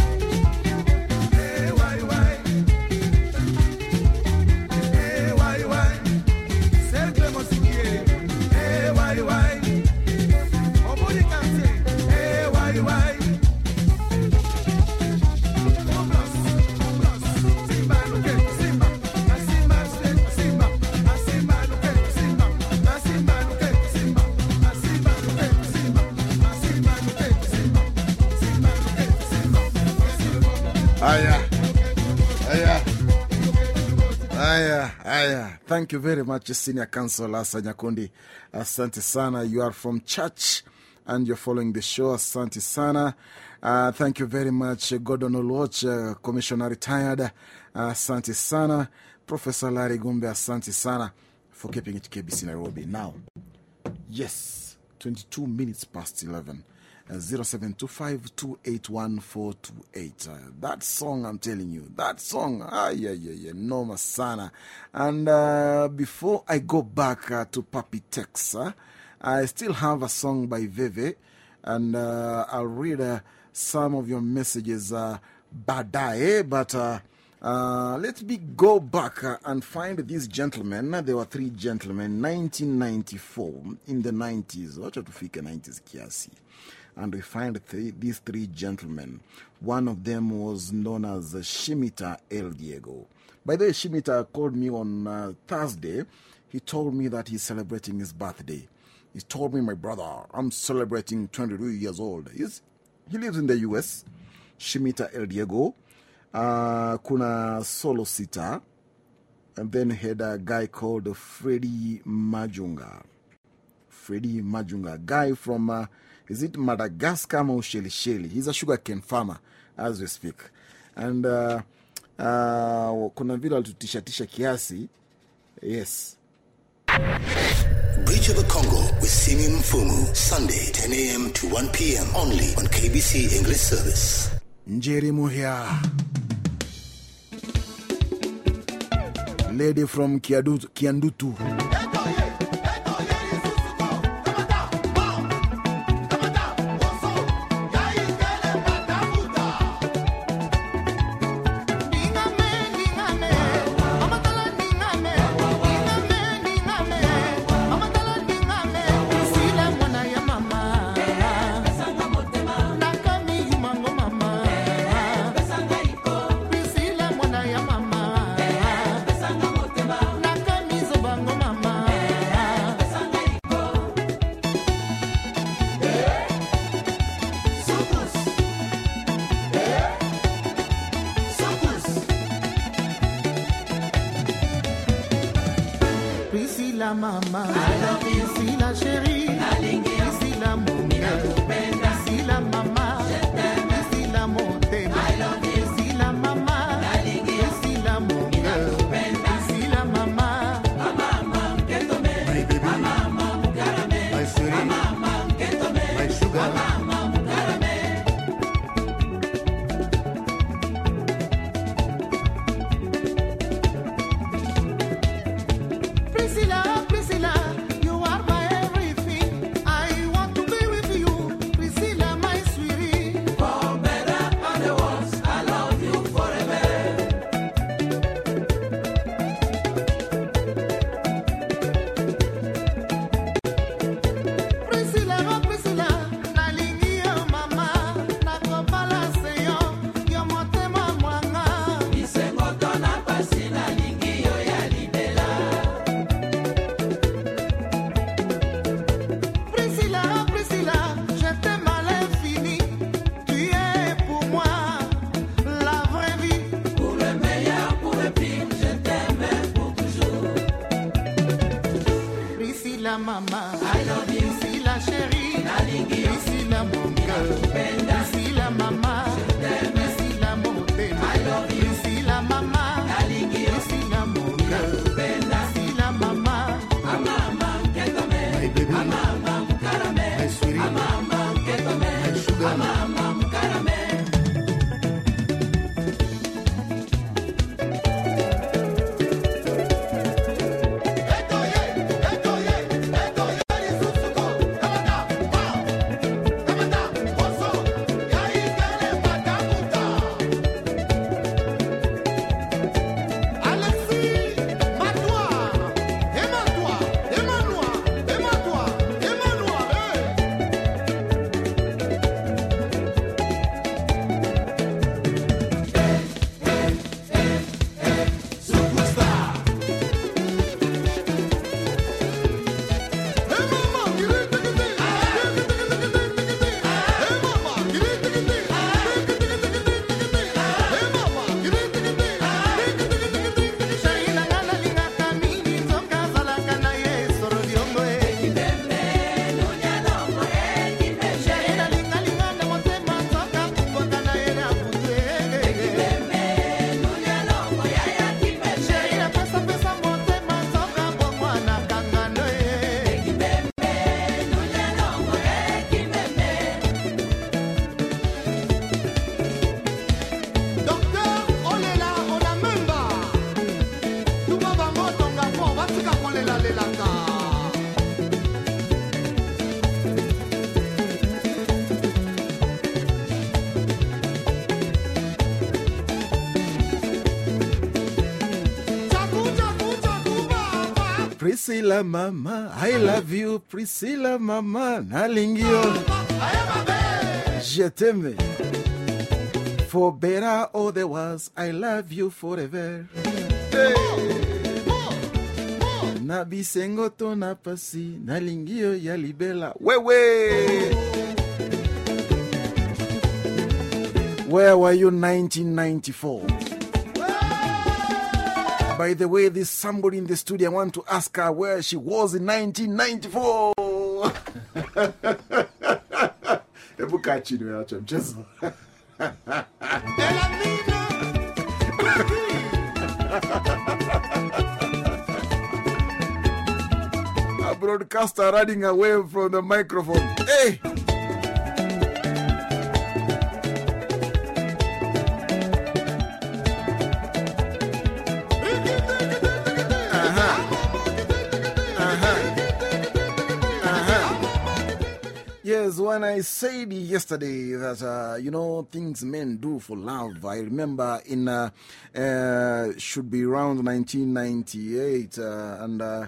Aya. Thank you very much, Senior Counsel Asa Nyakundi. Asante sana. You are from church and you're following the show. Asante sana. Uh, thank you very much, Gordon Olwach, uh, Commissioner retired. Asante sana. Professor Larry Gumbe, asante sana for keeping it KBC Nairobi. Now, yes, 22 minutes past 11. Uh, 0725281428. Uh, that song, I'm telling you, that song, ah, yeah, yeah, yeah, no masana. And uh, before I go back to Papy Tex, I still have a song by Veve, and I'll read some of your messages uh, badaye, but let me go back and find these gentlemen. There were three gentlemen, 1994, in the 90s. Wacha tufike 90s kiasi. And we find these three gentlemen. One of them was known as Shimita El Diego. By the way, Shimita called me on uh, Thursday. He told me that he's celebrating his birthday. He told me, my brother, I'm celebrating 22 years old. He lives in the US. Shimita El Diego. Uh, kuna Solo Sita. And then had a guy called Freddy Majunga. Freddy Majunga, guy from, uh, is it Madagascar ama Ushelisheli? He's a sugarcane farmer as we speak. And uh, uh, kuna vile alitutishatisha kiasi. Yes. Bridge of the Congo with Simi Mfumu, Sunday, 10 a.m. to 1 p.m. only on KBC English Service. Njeri Muhia. Lady from Kiadutu, Kiandutu. Maman, I love you. Priscilla, chérie, Priscilla mama, I love you, Priscilla mama, nalingi yo. Je t'aime. For better or the worse, I love you forever. Na bisengo to na pasi, nalingi yo ya libela. Wewe! Where were you 1994? By the way, there's somebody in the studio. I want to ask her where she was in 1994. Hebu kaa chini. A broadcaster running away from the microphone. Hey! Yes, when I said yesterday that, uh, you know, things men do for love, I remember in, uh, uh, should be around 1998, uh, and, uh,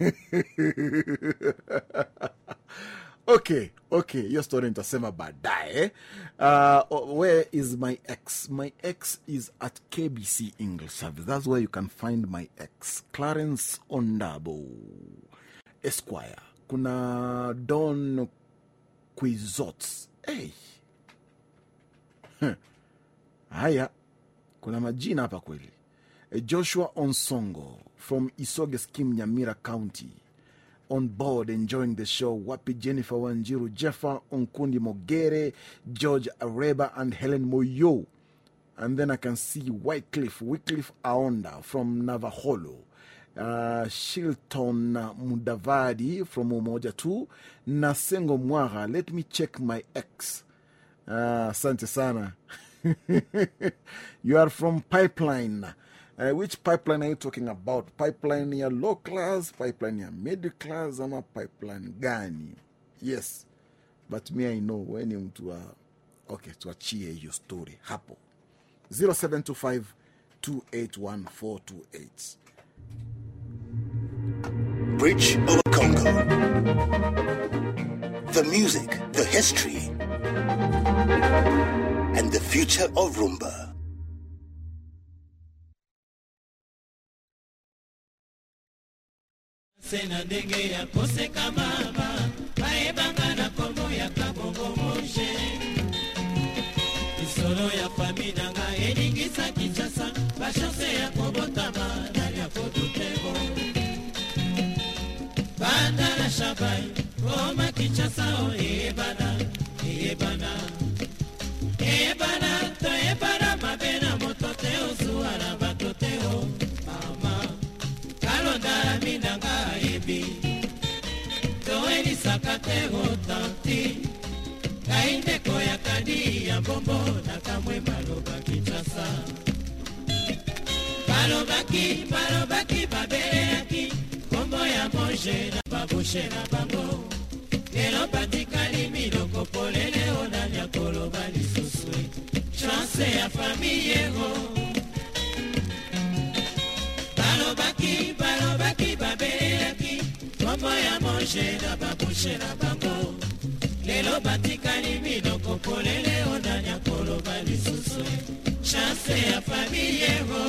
okay, okay, hiyo story nitasema baadaye. Uh, oh, where is my ex? My ex is at KBC English Service. That's where you can find my ex, Clarence Ondabo Esquire. Kuna Don Quizot. Hey. Haya, kuna majina hapa kweli. Eh, Joshua Onsongo from Isoge Scheme, Nyamira County. On board, enjoying the show. Wapi Jennifer Wanjiru, Jeffa Onkundi Mogere, George Areba, and Helen Moyo. And then I can see Wycliffe, Wycliffe Aonda from Navaholo. Uh, Shilton Mudavadi from Umoja tu na Sengo Mwaga. Let me check my ex. Uh, sana. you are from Pipeline. Uh, which pipeline are you talking about? Pipeline ya low class, pipeline ya middle class, ama pipeline gani? Yes. But me I know weni you wa okay, tuachie hiyo story hapo. 0725 281428. Bridge over Congo. The music, the history, and the future of Rumba. sena ya mama koma kinshasa o eyebana eyebana. Eyebana toyebana mabe na moto te ozuwa na bato te o mama. Kalonda minanga ayebi. Towelisaka te otanti ngai ndeko ya kandi ya mbombo nakamwe maloba kinshasa. Balobaki balobaki babeleyaki kombo ya monje na babushe na bango lelo batikali miloko polele onani ya koloba lisusu. Chance ya famiyero balobaki balobaki babelelaki kombo ya monje na babushe na bango. Lelo batikali minoko polele ondanya koloba lisusu. Chance ya famiyero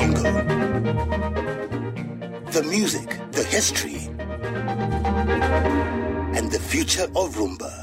Congo. The music, the history, and the future of Rumba.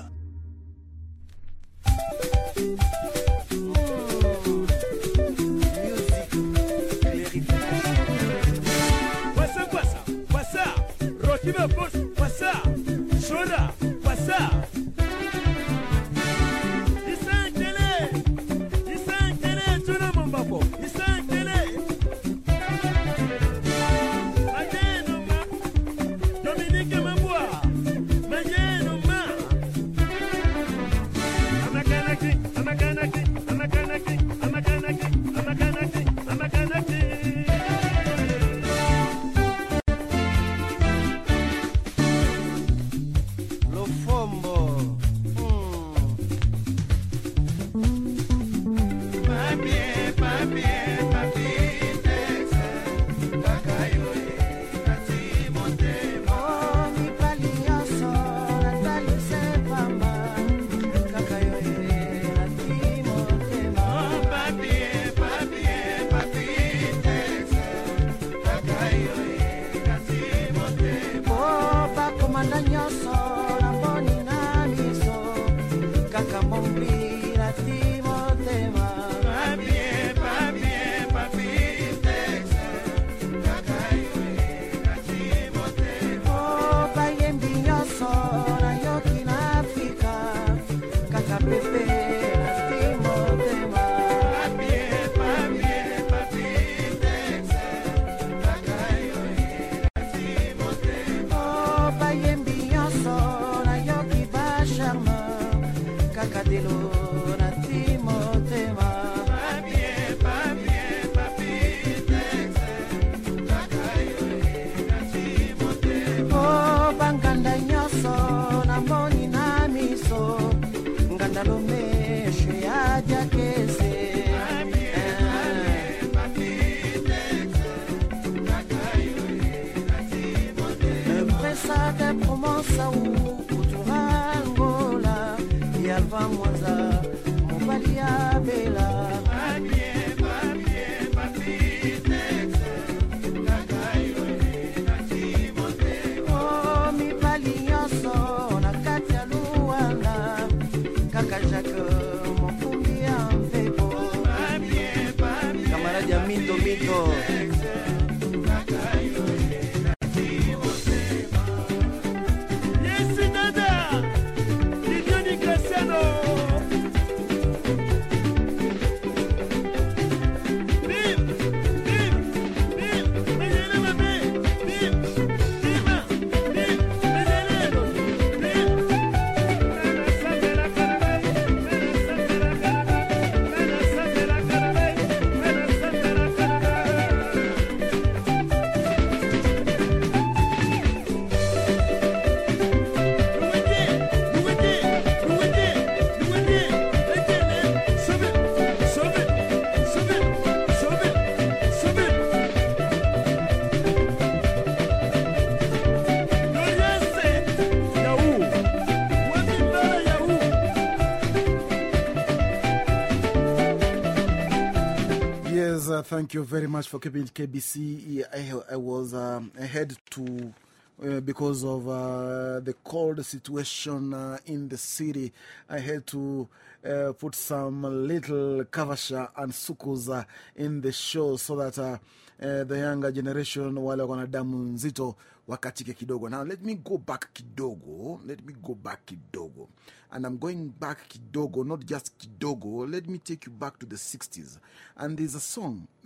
Thank you very much for keeping KBC. I, I was um, ahead to. Uh, because of uh, the cold situation uh, in the city, I had to uh, put some little kavasha and sukus uh, in the show so that uh, the younger generation wale wako na damu nzito wakatike kidogo. Now let me go back kidogo. Let me go back kidogo. And I'm going back kidogo, not just kidogo. Let me take you back to the 60s. And there's a song.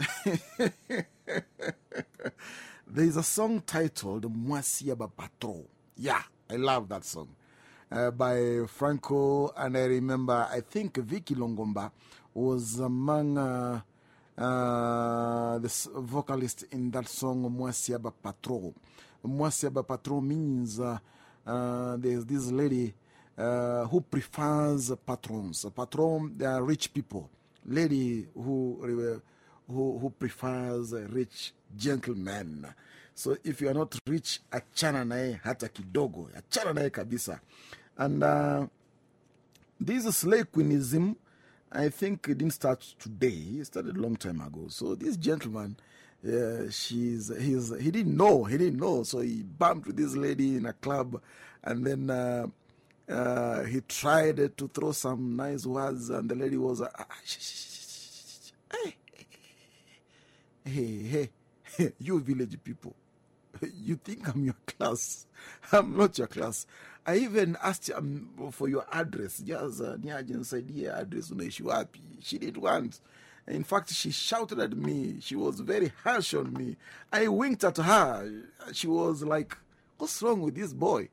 There's a song titled Mwasi Mwasiaba Patro. Yeah, I love that song. Uh, by Franco, and I remember, I think Vicky Longomba was among uh, uh, the vocalist in that song, Mwasiaba Patro. Mwasiaba Patro means uh, uh, there's this lady uh, who prefers patrons. Patron, they are rich people. Lady who, who, who prefers rich gentlemen. So if you are not rich, achana naye hata kidogo. Achana naye kabisa. And uh, this slay queenism I think it didn't start today. It started a long time ago. So this gentleman, uh, she's he's he didn't know he didn't know. So he bumped with this lady in a club, and then uh, uh, he tried to throw some nice words, and the lady was, uh, ah, shh, hey, hey, hey, you village people, you think I'm your class? I'm not your class. I even asked um, for your address. Just uh, niaje nisaidie address unaishi wapi. She didn't want. In fact, she shouted at me. She was very harsh on me. I winked at her. She was like, What's wrong with this boy?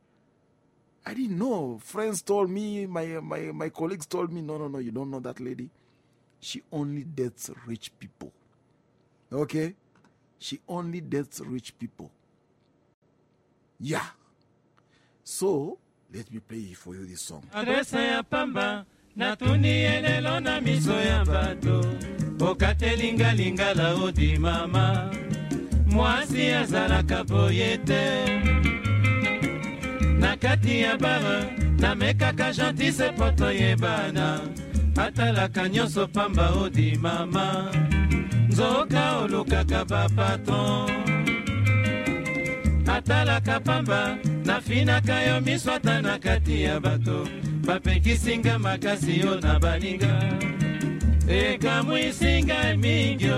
I didn't know. Friends told me, my, my, my colleagues told me, No, no, no, you don't know that lady. She only dates rich people. Okay? She only dates rich people. Yeah. So, let me play for you this song. adrese ya pamba natuni elelo na miso ya bato. Okateli lingala odimama mwasi azalaka boye te. Na kati ya bare namekaka gentise po toyebana atalaka nyonso pamba odimama nzoka olukaka bapatron atalaka pamba nafinaka yo miso ata na kati ya bato. Bapekisinga makasi yo na baninga. Ekamwisinga mingi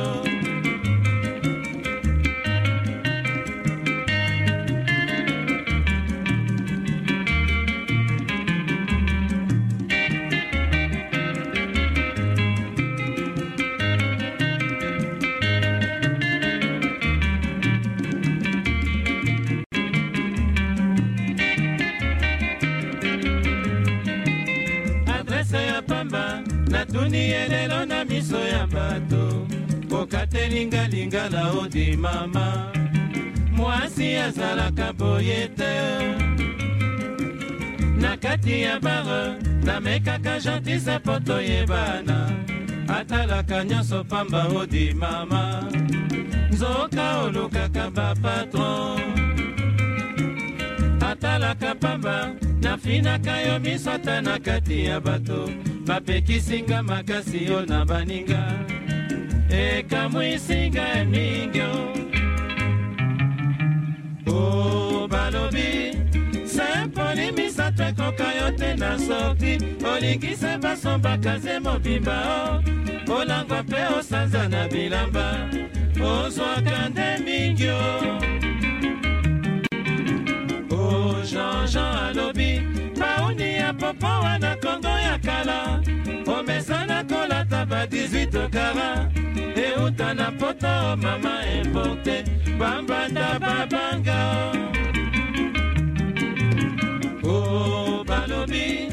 pamba natuni elelo na miso ya bato kokatelinga lingala odimama mwasi azalaka boye te na kati ya bare namekaka gentise po toyebana atalaka nyonso pamba odimama nzoka olukaka bapatron atalaka pamba nafinaka yo miso ata na kati ya bato bapekisinga makasi yo na baninga. Ekamwisinga mingi o balobi sempoli misato ekoka yo te na sorti. Olingise baso bakaze mobimba o. Olangwa mpe osanza na bilamba. Ozwaka nde mingi o o jean-jean alobi pauni ya popo wana kongo ya kala? Omesana kolata ba 18 kara euta na poto mama importe. Bambanda babanga. O balobi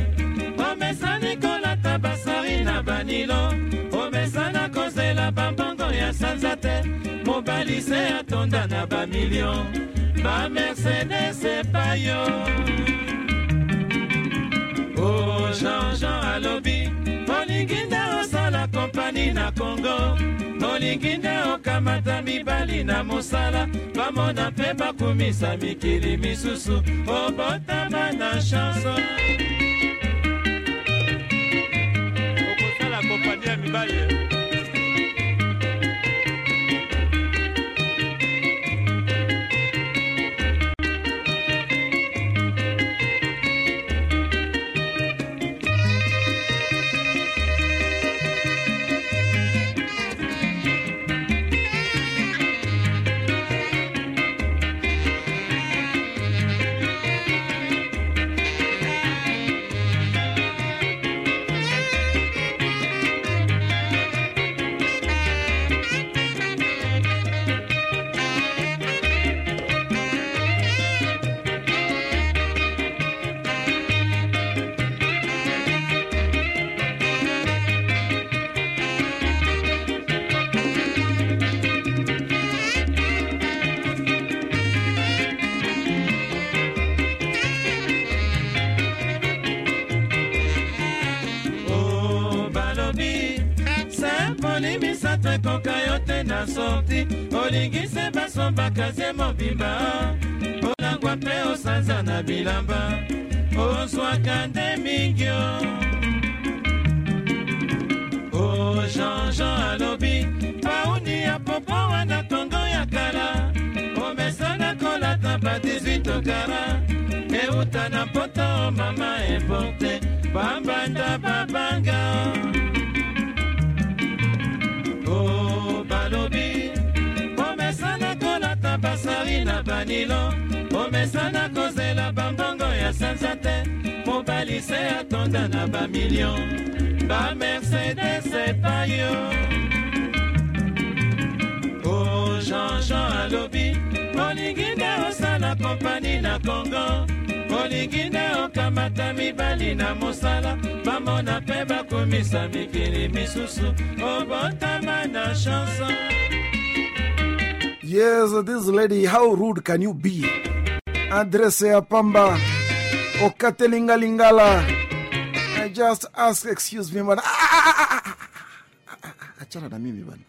omesani kolata basari na banilo omesana kozela bambongo ya sanza te mobali se atonda na bamilio bamercedes epai yo o jean-jean alobi olingi nde osala kompani na kongo olingi nde okamata mibali na mosala bamona mpe bakumisa mikili misusu. Obotama na chanson. Okosala kompani ya mibali na sorti olingi se basombaka ze mobimba. Olangwa mpe osanza na bilamba ozwaka nde mingi o jean-jean alobi pauni ya popo wana kongo ya kala. Omesana kolata ba 18 okara euta na poto mama importe bambanda babanga basari na banilo omesana kozela bambongo ya sanza te mobali se atonda na bamilio. Bamercedes epayo o jean-jean alobi olingi nde osala kompani na kongo olingi nde okamata mibali na mosala bamona mpe bakomisa mikili misusu. Obotama na chanson Yes, this lady, how rude can you be? Adrese ya pamba, okatelingalingala. I just ask, excuse me, bana. Ah, ah, ah, Achana na mimi bana.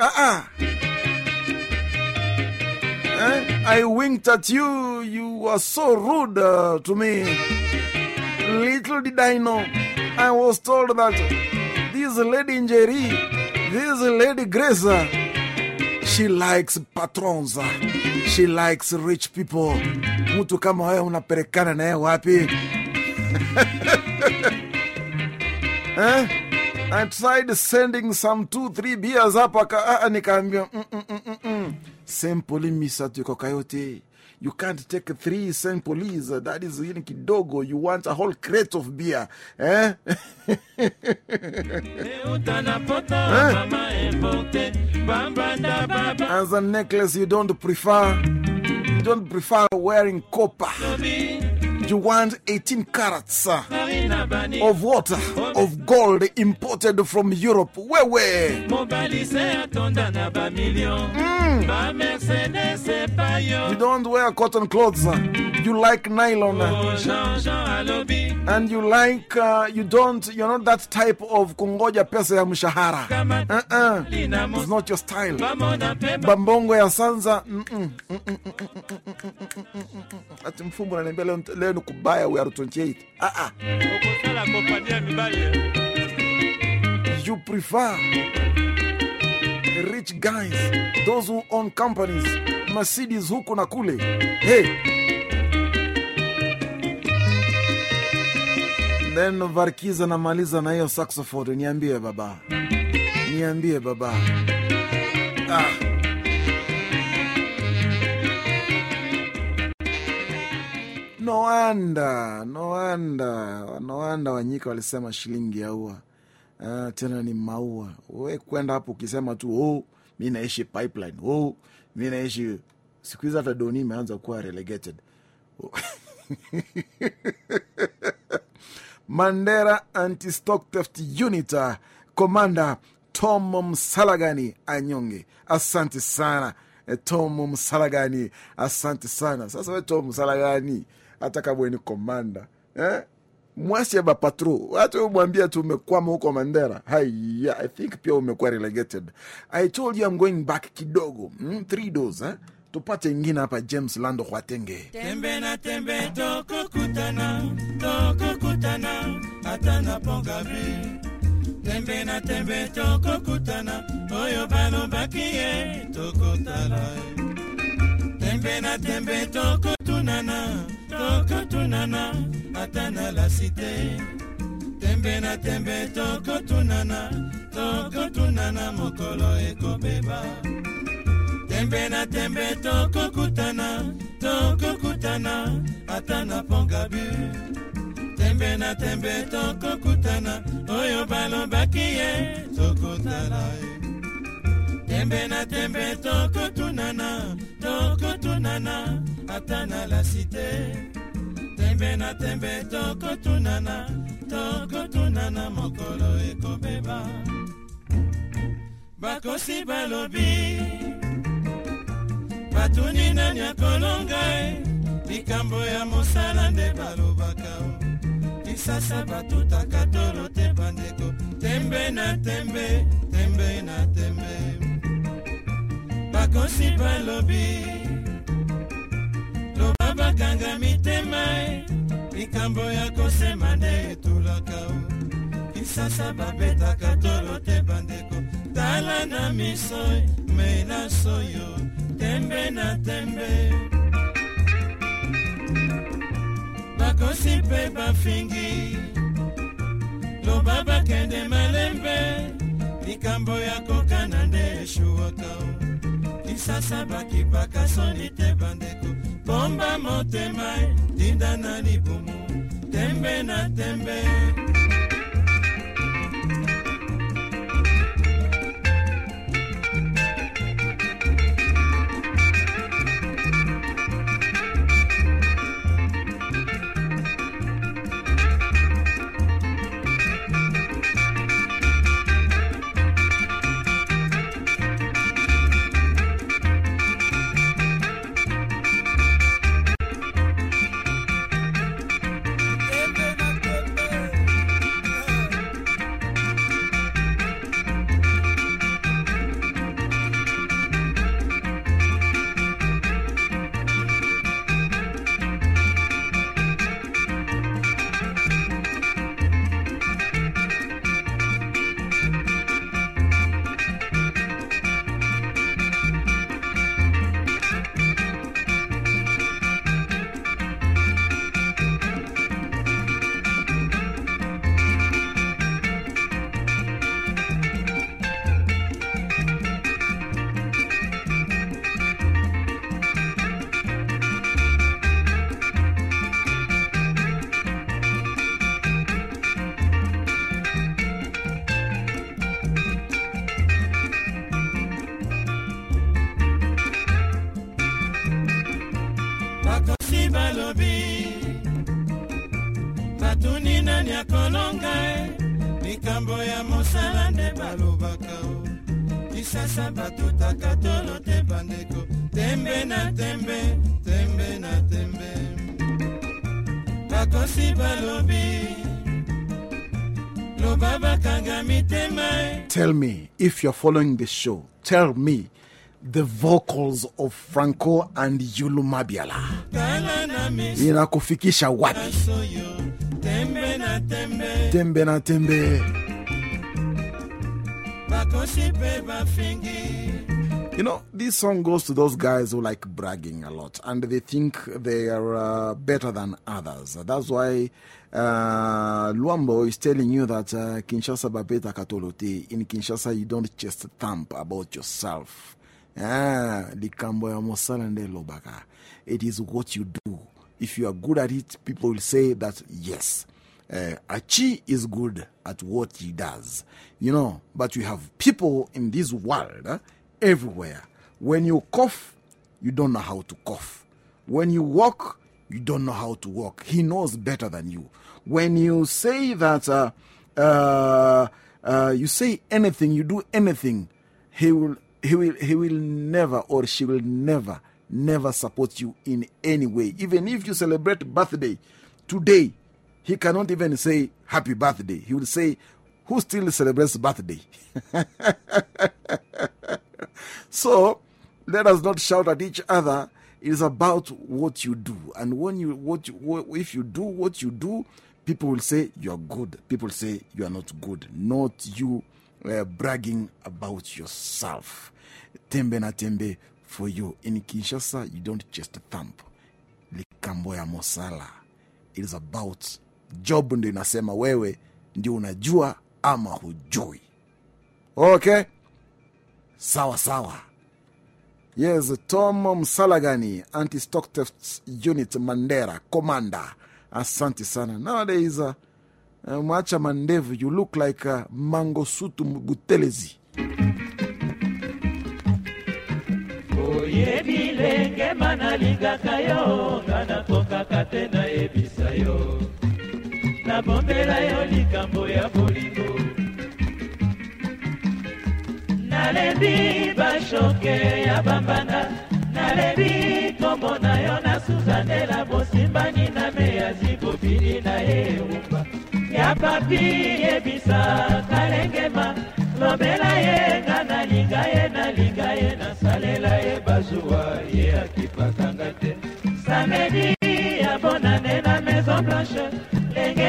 Ah, ah. Eh? I winked at you. You were so rude uh, to me. Little did I know. I was told that this lady Njeri, this lady Grace, uh, she likes patrons. She likes rich people. Mtu kama wewe unaperekana naye wapi? eh? I tried sending some two, three beers hapa ka, ah, nikaambia mm, mm, mm, mm, Simple mi sa tu kayote. You can't take three Sempolis. uh, That is yini kidogo. You want a whole crate of beer. Eh? baba As a necklace, you don't prefer. You don't prefer wearing copper. You want 18 carats uh, of water, of gold imported from Europe. Where, where? bamercedes You don't wear cotton clothes. uh, You like nylon. uh, And you like, uh, you don't, you're not that type of kungoja pesa ya mshahara. Uh-uh. It's not your style. Bambongo ya Sanza. leo ni kubaya we are 28. Ah, ah. mibali You prefer rich guys, those who own companies, Mercedes huku na kule. Hey. Then Varkiza namaliza na hiyo saxophone. Niambie baba, niambie baba. Ah. No noanda, no wonder, no wonder Wanyika walisema shilingi ya ua. Ah, tena ni maua. We kwenda hapo ukisema tu oh, mi naishi pipeline, oh, mi naishi siku hizi hata doni imeanza kuwa relegated. Mandera Anti-Stock Theft Unit Komanda Tom Msalagani Anyonge, asante sana eh, Tom Msalagani, asante sana. Sasa we Tom Msalagani, hata kama ni komanda eh? mwasi ba patro hata umwambia tu umekwama huko Mandera. Haya, I think pia umekuwa relegated. I told you I'm going back kidogo mm, three doors eh? tupate ingine hapa James Lando Kwatenge. tembe na tembe tokokutana tokokutana hata na pongabi tembe na tembe tokokutana oyo bano bakie tokotala tala tembe na tembe tokotunana tokotunana ata na lasi te tembe na tembe tokotunana tokotunana mokolo ekobeba. Tembe na tembe tokokutana tokokutana ata na pongabi tembe na tembe tokokutana oyo balobaki ye tokotala ye tembe na tembe tokotunana tokotunana ata na lasi te tembe na tembe tokotunana tokotunana mokolo ekobeba. Bakosi balobi batuni nani akolonga e likambo ya mosala nde balobaka. O lisasa batutaka tolo te bandeko. Tembe na tembe tembe na tembe bakosi balobi loba bakanga mitema likambo ya kosema nde etulaka o. Kisasa babetaka tolo te bandeko. Tala na miso mela soyo tembe na tembe. Bakosi mpe bafingi. Loba bakende malembe likambo ya kokana nde eshuwaka kisasa bakipaka soni te bandeko bomba motema tinda na libumu. Tembe na tembe lisasa batutaka tolo te bandeko tembe na tembe tembe na tembe. Bakosi balobi loba bakanga mitema e eh. Tell me, if you're following the show, tell me the vocals of Franco and Youlou Mabiala. Tala na miso inakufikisha wapi? tembe na tembe. Tembe na tembe. You know, this song goes to those guys who like bragging a lot and they think they are uh, better than others. That's why uh, Luambo is telling you that uh, Kinshasa Babeta Katolote. In Kinshasa, you don't just thump about yourself. Ah. It is what you do. If you are good at it, people will say that yes. Uh, Achi is good at what he does, you know. But we have people in this world uh, everywhere. When you cough, you don't know how to cough. When you walk, you don't know how to walk. He knows better than you. When you say that, uh, uh, uh, you say anything, you do anything, he will, he will, he will never or she will never, never support you in any way. Even if you celebrate birthday today, he cannot even say happy birthday. He will say, Who still celebrates birthday? so let us not shout at each other. It is about what you do. And when you, what you, what, if you do what you do, people will say you are good. People say you are not good. Not you uh, bragging about yourself. Tembe na tembe for you. In Kinshasa, you don't just thump. Likambo ya mosala. It is about job ndio inasema wewe ndio unajua ama hujui. ok Sawa sawa. Yes, Tom Msalagani, Anti-Stock Unit Mandera, Commander. Asante sana. Nowadays, uh, mwacha mandevu, you look like uh, Mangosutu Butelezi. oyebi lenge ma nalingaka yo kanatokaka tena yebisa yo nabombela yo likambo ya bolingo. Nalembi bashoke ya bambanda. Nalebi kombo na yo na suzanela bosimbani na meyazi bobili na ye eumba ya papi yebisa kalengema. Lobela ye nga nalinga ye nalinga ye nasalela ye bazuwa ye akipakanga te samedi ya bonane na maison blanche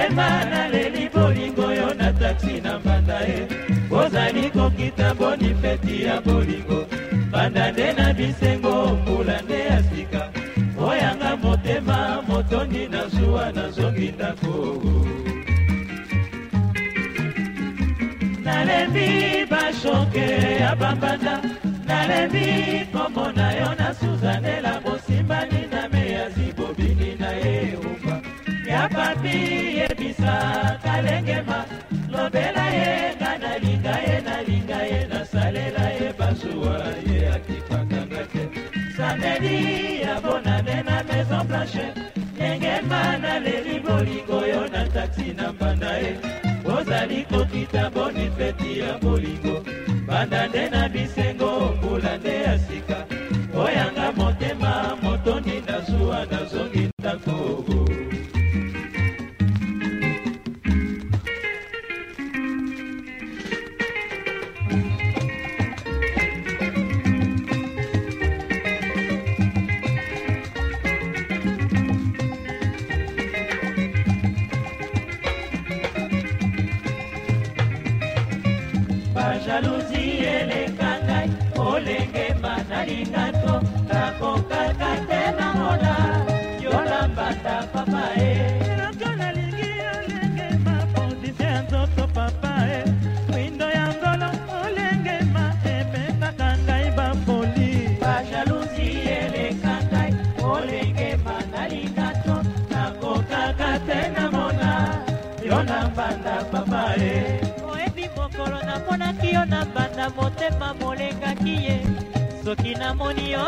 motema naleli bolingo yo na taksi na mbanda ye. Bozali kokita boni feti ya bolingo. Banda nde na bisengo mbula nde ya sika. Oyanga motema motondi na zuwa nazongi ndako. Nalembi bashoke ya bambanda. Nalembi kombo na yo na suzanela bosimbani na meyazi bobini na ye umba ya papi yebisa kalengema lobela ye nga nalinga ye nalinga ye nasalela ye basuwa ye akipakanga te. Samedi ya bonane na maison blanche ngengema naleli bolingo yo na taksi na mbanda ye. Ozali kokita boni feti ya bolingo banda nde na bisengo mbula nde ya sika. Oyanga motema motondi na zuwa nazongi ndako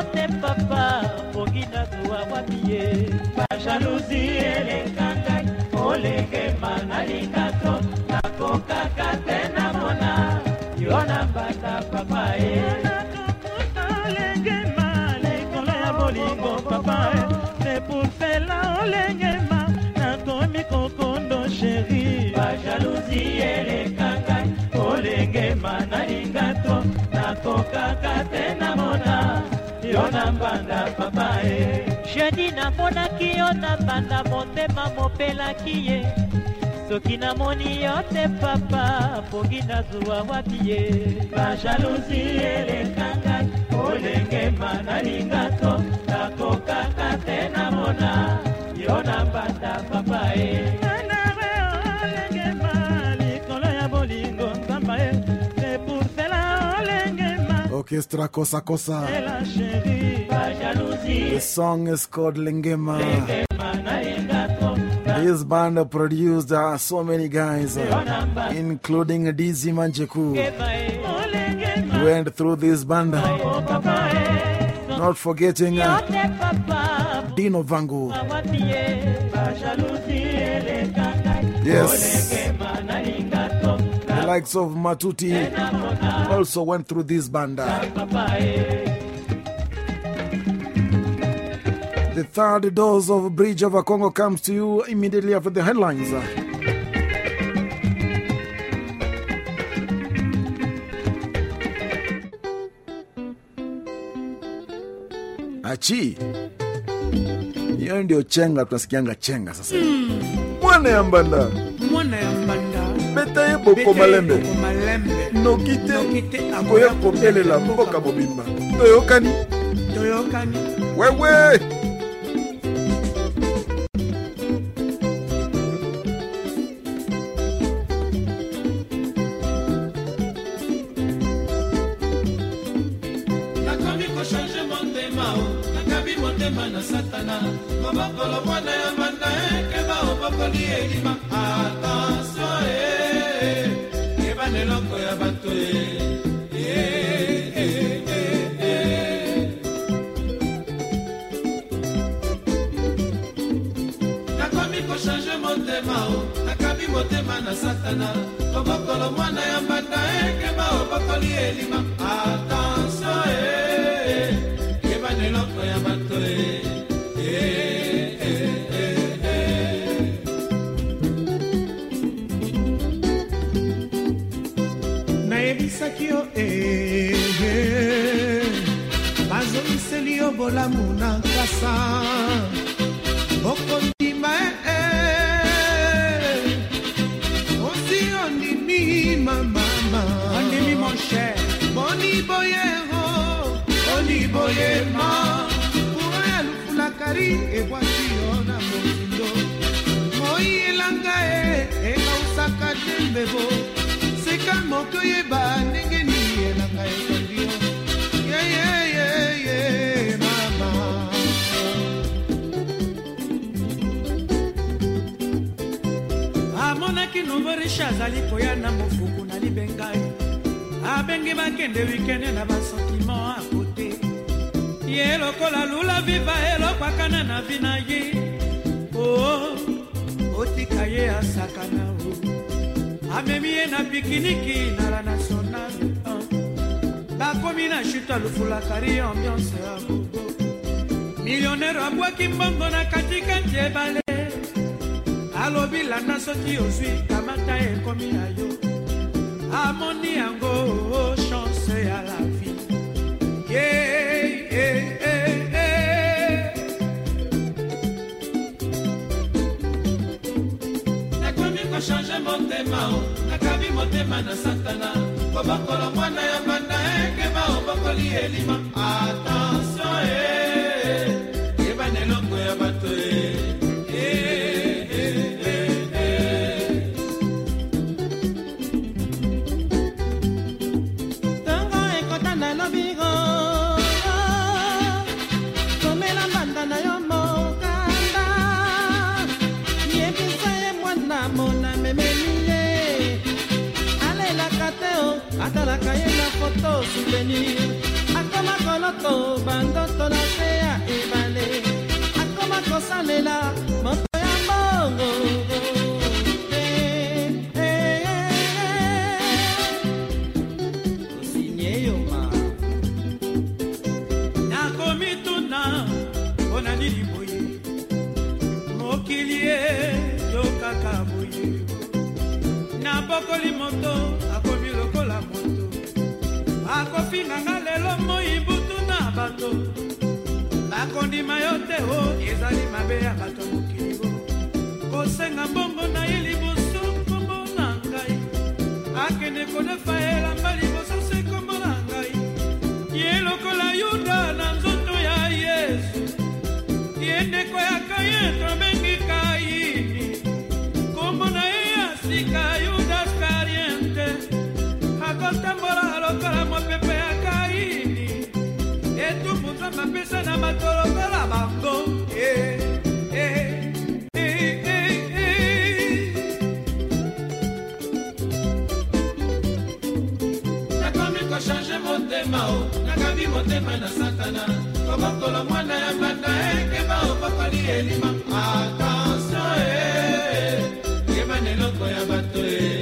te papa pongi na tuwa wapi ye bajalousi elekangai olekema na likato nakokaka te namona yo na mbata papa eh. ye olengema likolo ya bolingo papa eh. se purfela olengema nakomi kokondo sheri bajalousi elekangai olengema na likato nakokaka te namona yo na mbanda papa e. Jeudi namonaki yo na banda motema mopelaki ye. Soki namoni yo te papa pongi nazuwa wapi ye. Bajaluzi eleka ngai olengema nalinga to nakokaka te namona yo na mbanda papa e Orchestra sheri bajaluzi The song is called to This band produced uh, so many guys, uh, including Dizzy Mandjeku, went through this band. e Not forgetting uh, Dino ngai Yes. Likes of Matuti also went through this banda. The third dose of Bridge over Congo comes to you immediately after the headlines. Achi, hiyo ndio chenga, tunasikianga chenga sasa. Hmm. Mwana mwana ya mbanda beta ye bokoma lembe. Noki te akoya kobelela mboka mobimba. Toyokani. Wewe! kochange motema o nakabi motema na satana. Kobokola mwana ya banda ekeba obokoli elima. Atensio e eh. mokili akoma koloko bandoto na se ya ebale. Akoma kosalela moto ya mbongo. Eh, eh, eh, Nakomituna mpona nini boye? Mokili eyo kaka boye. Nabokoli mo bato nakondima yo te o ezali mabe ya bato mokilibo kosenga mbongo na ye liboso nkombo na ngai. Akende kodefa elamba liboso se nkombo na ngai. Ye lokola yuda na nzoto ya yesu. Ye ndeko ya kaye tobe biso na matolobela bango. Eh, eh, eh, nakomi kochange motema o nakambi motema na satana. Kobokolo mwana ya banda ekeba obokoli elima. Atention ema neloko ya bato e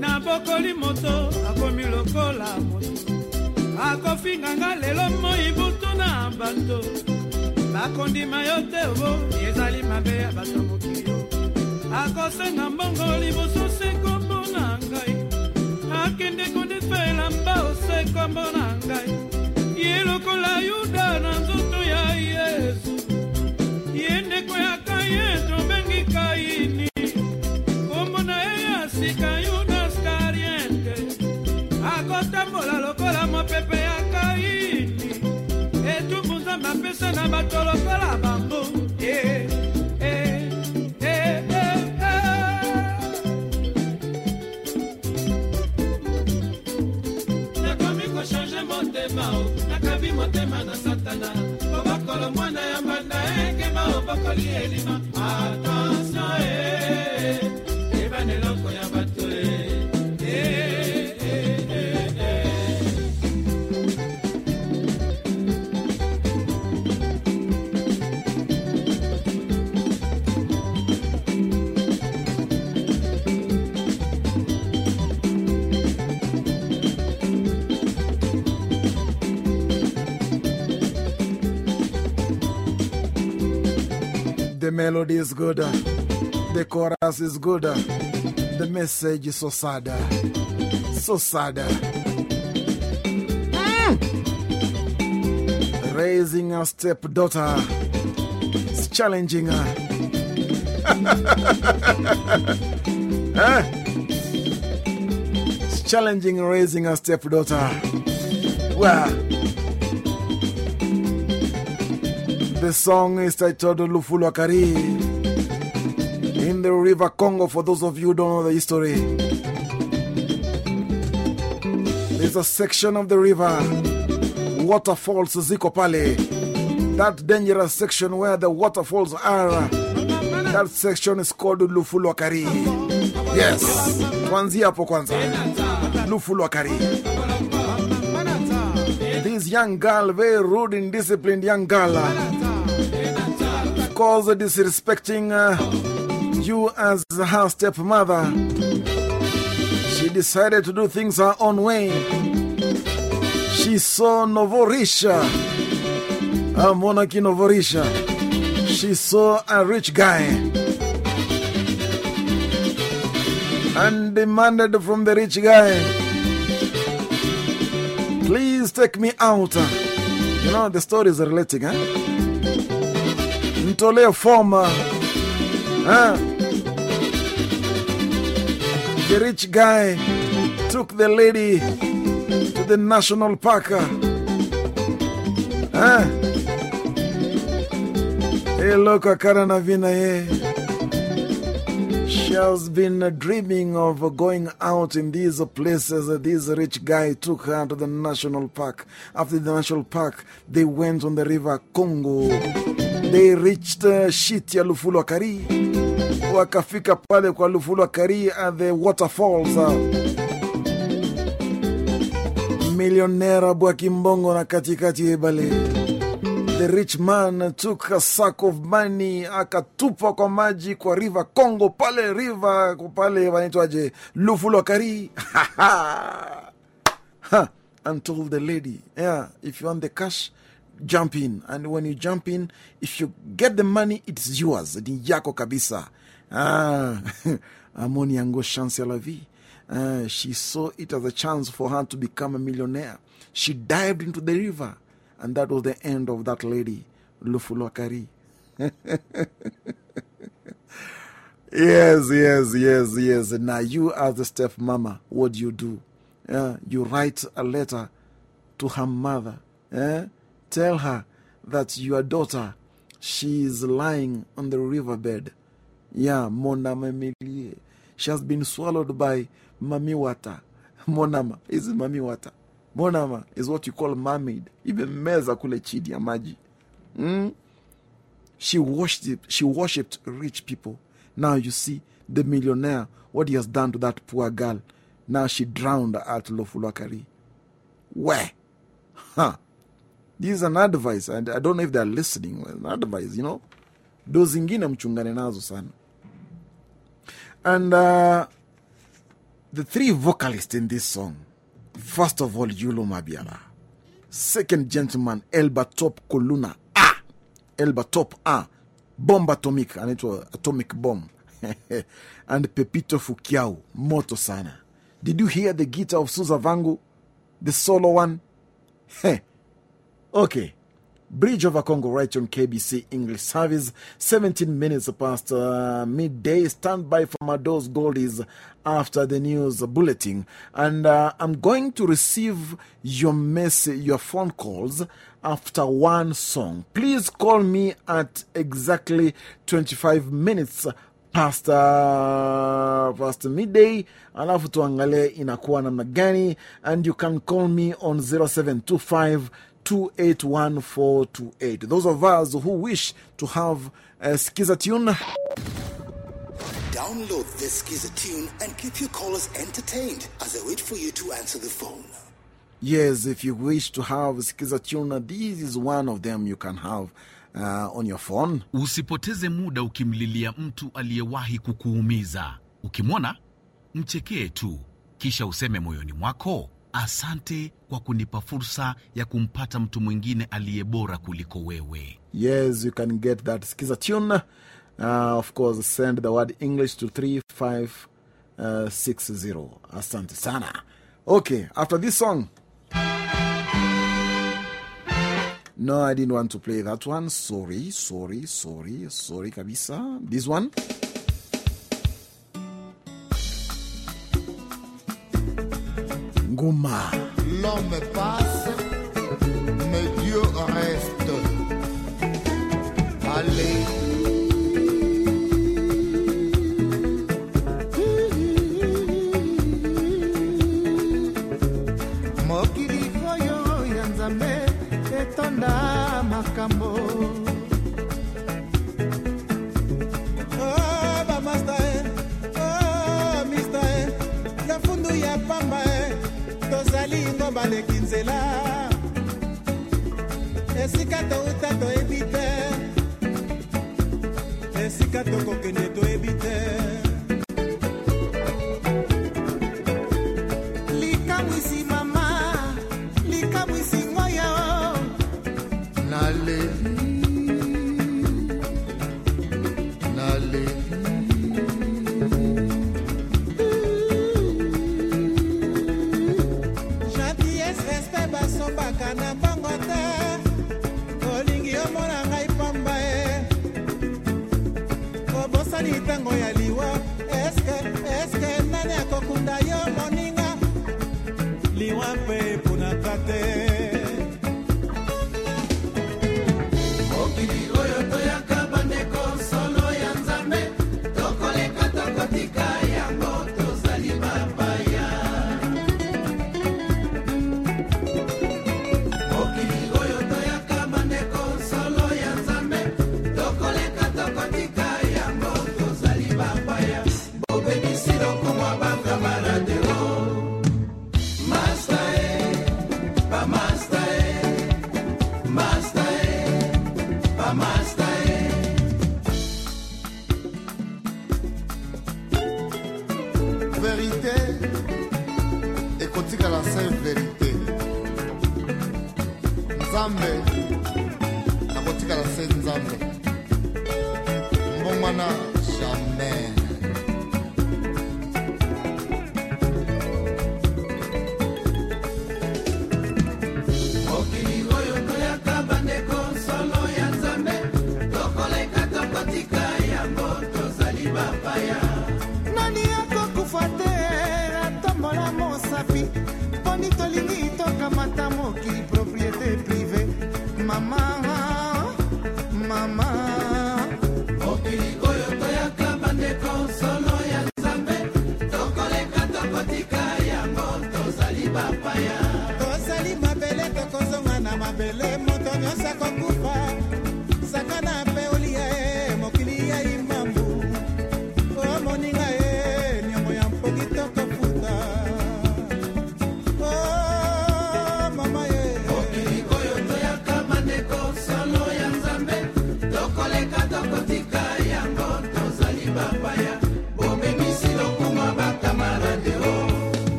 na bokoli moto akomi lokola moto. Akofinga nga lelo moi butu na bato bakondima yo tebo ezali mabe ya bato mokio akosenga mbongo libusu sekombo na ngai. Akende kondifela mba osekombo na ngai. Ye lokola yuda na nzutu ya yesu. Ye ndeko ya kaye tobengi kaye nzambe apesa na bato lokola bango. Eh, eh, eh, eh, eh. nakomi kochange motema o nakabi motema na satana. Po bakolo mwana ya mbanda ekema obokoli elima. Attention e eba melody is good, uh, the chorus is good, uh, the message is so sad. Uh, so sad. Mm. Raising a stepdaughter is challenging. Huh? Eh? It's challenging raising a stepdaughter. Well, the song is titled Lufulwakari in the River Congo. For those of you who don't know the history, there's a section of the river, waterfalls Ziko Pale. That dangerous section where the waterfalls are, that section is called Lufulwakari. Yes, kwanzia hapo kwanza, Lufulwakari. This young girl, very rude, indisciplined young girl, because disrespecting uh, you as her stepmother, she decided to do things her own way. She saw Novorisha, a monarchy Novorisha. She saw a rich guy and demanded from the rich guy, Please take me out. You know, the story is relating, Ntole form. Huh? The rich guy took the lady to the national park. Hey, look, Akara Navina, yeah. She has been dreaming of going out in these places. This rich guy took her to the national park. After the national park, they went on the river Congo. They reached uh, Shitia Lufulwakari. Wakafika pale kwa Lufulwakari at the waterfalls. Millionaire Bwakimbongo na katikati ebale. The rich man took a sack of money akatupa kwa maji kwa river Congo, pale river pale wanaitwaje Lufulokari Ha, and the lady, yeah, if you want the cash, jump in. And when you jump in, if you get the money, it's yours. Ni yako kabisa. Ah, Amoni Yango chance à la vie. Ah, she saw it as a chance for her to become a millionaire. She dived into the river, and that was the end of that lady, Lufulokari. yes, yes, yes, yes. Now, you as the stepmama, what do you do? Yeah, you write a letter to her mother. Eh? Tell her that your daughter, she is lying on the riverbed. Yeah, Monama Emilie. She has been swallowed by Mami Wata. Monama is Mami Wata. Monama is what you call mermaid. Even kule chini ya maji. Mm? She worshipped, she worshipped rich people. Now you see the millionaire, what he has done to that poor girl. Now she drowned at Lofulakari. Where? Huh. This is an advice, and I don't know if they're listening. An advice, you know. Those zingine mchungane nazo sana. And uh, the three vocalists in this song first of all, Youlou Mabiala. Second gentleman, Elba Top Koluna. Ah! Elba Top Ah. Bomb Atomic, anaitwa Atomic Bomb. and Pepito Fukiao, moto sana. Did you hear the guitar of Suza Vangu? The solo one? Okay. Bridge over Congo right on KBC English service. 17 minutes past uh, midday. Stand by for Mado's Goldies after the news bulletin. And uh, I'm going to receive your message, your phone calls after one song. Please call me at exactly 25 minutes past, uh, past midday alafu tuangalie inakuwa namna gani and you can call me on 0725 281428 those of us who wish to have a skiza tune Download this Skiza tune and keep your callers entertained as I wait for you to answer the phone. yes if you wish to have skiza tune this is one of them you can have uh, on your phone Usipoteze muda ukimlilia mtu aliyewahi kukuumiza. Ukimwona, mchekee tu, kisha useme moyoni mwako, asante kwa kunipa fursa ya kumpata mtu mwingine aliye bora kuliko wewe. Yes, you can get that skiza tune. Uh, of course, send the word English to 3560. Asante sana. Okay, after this song. No, I didn't want to play that one. Sorry, sorry, sorry, sorry, Kabisa. This one. Goma. No me pasa. Baleki nzela. Esika touta toyebi te. Esika tokokende toyebi te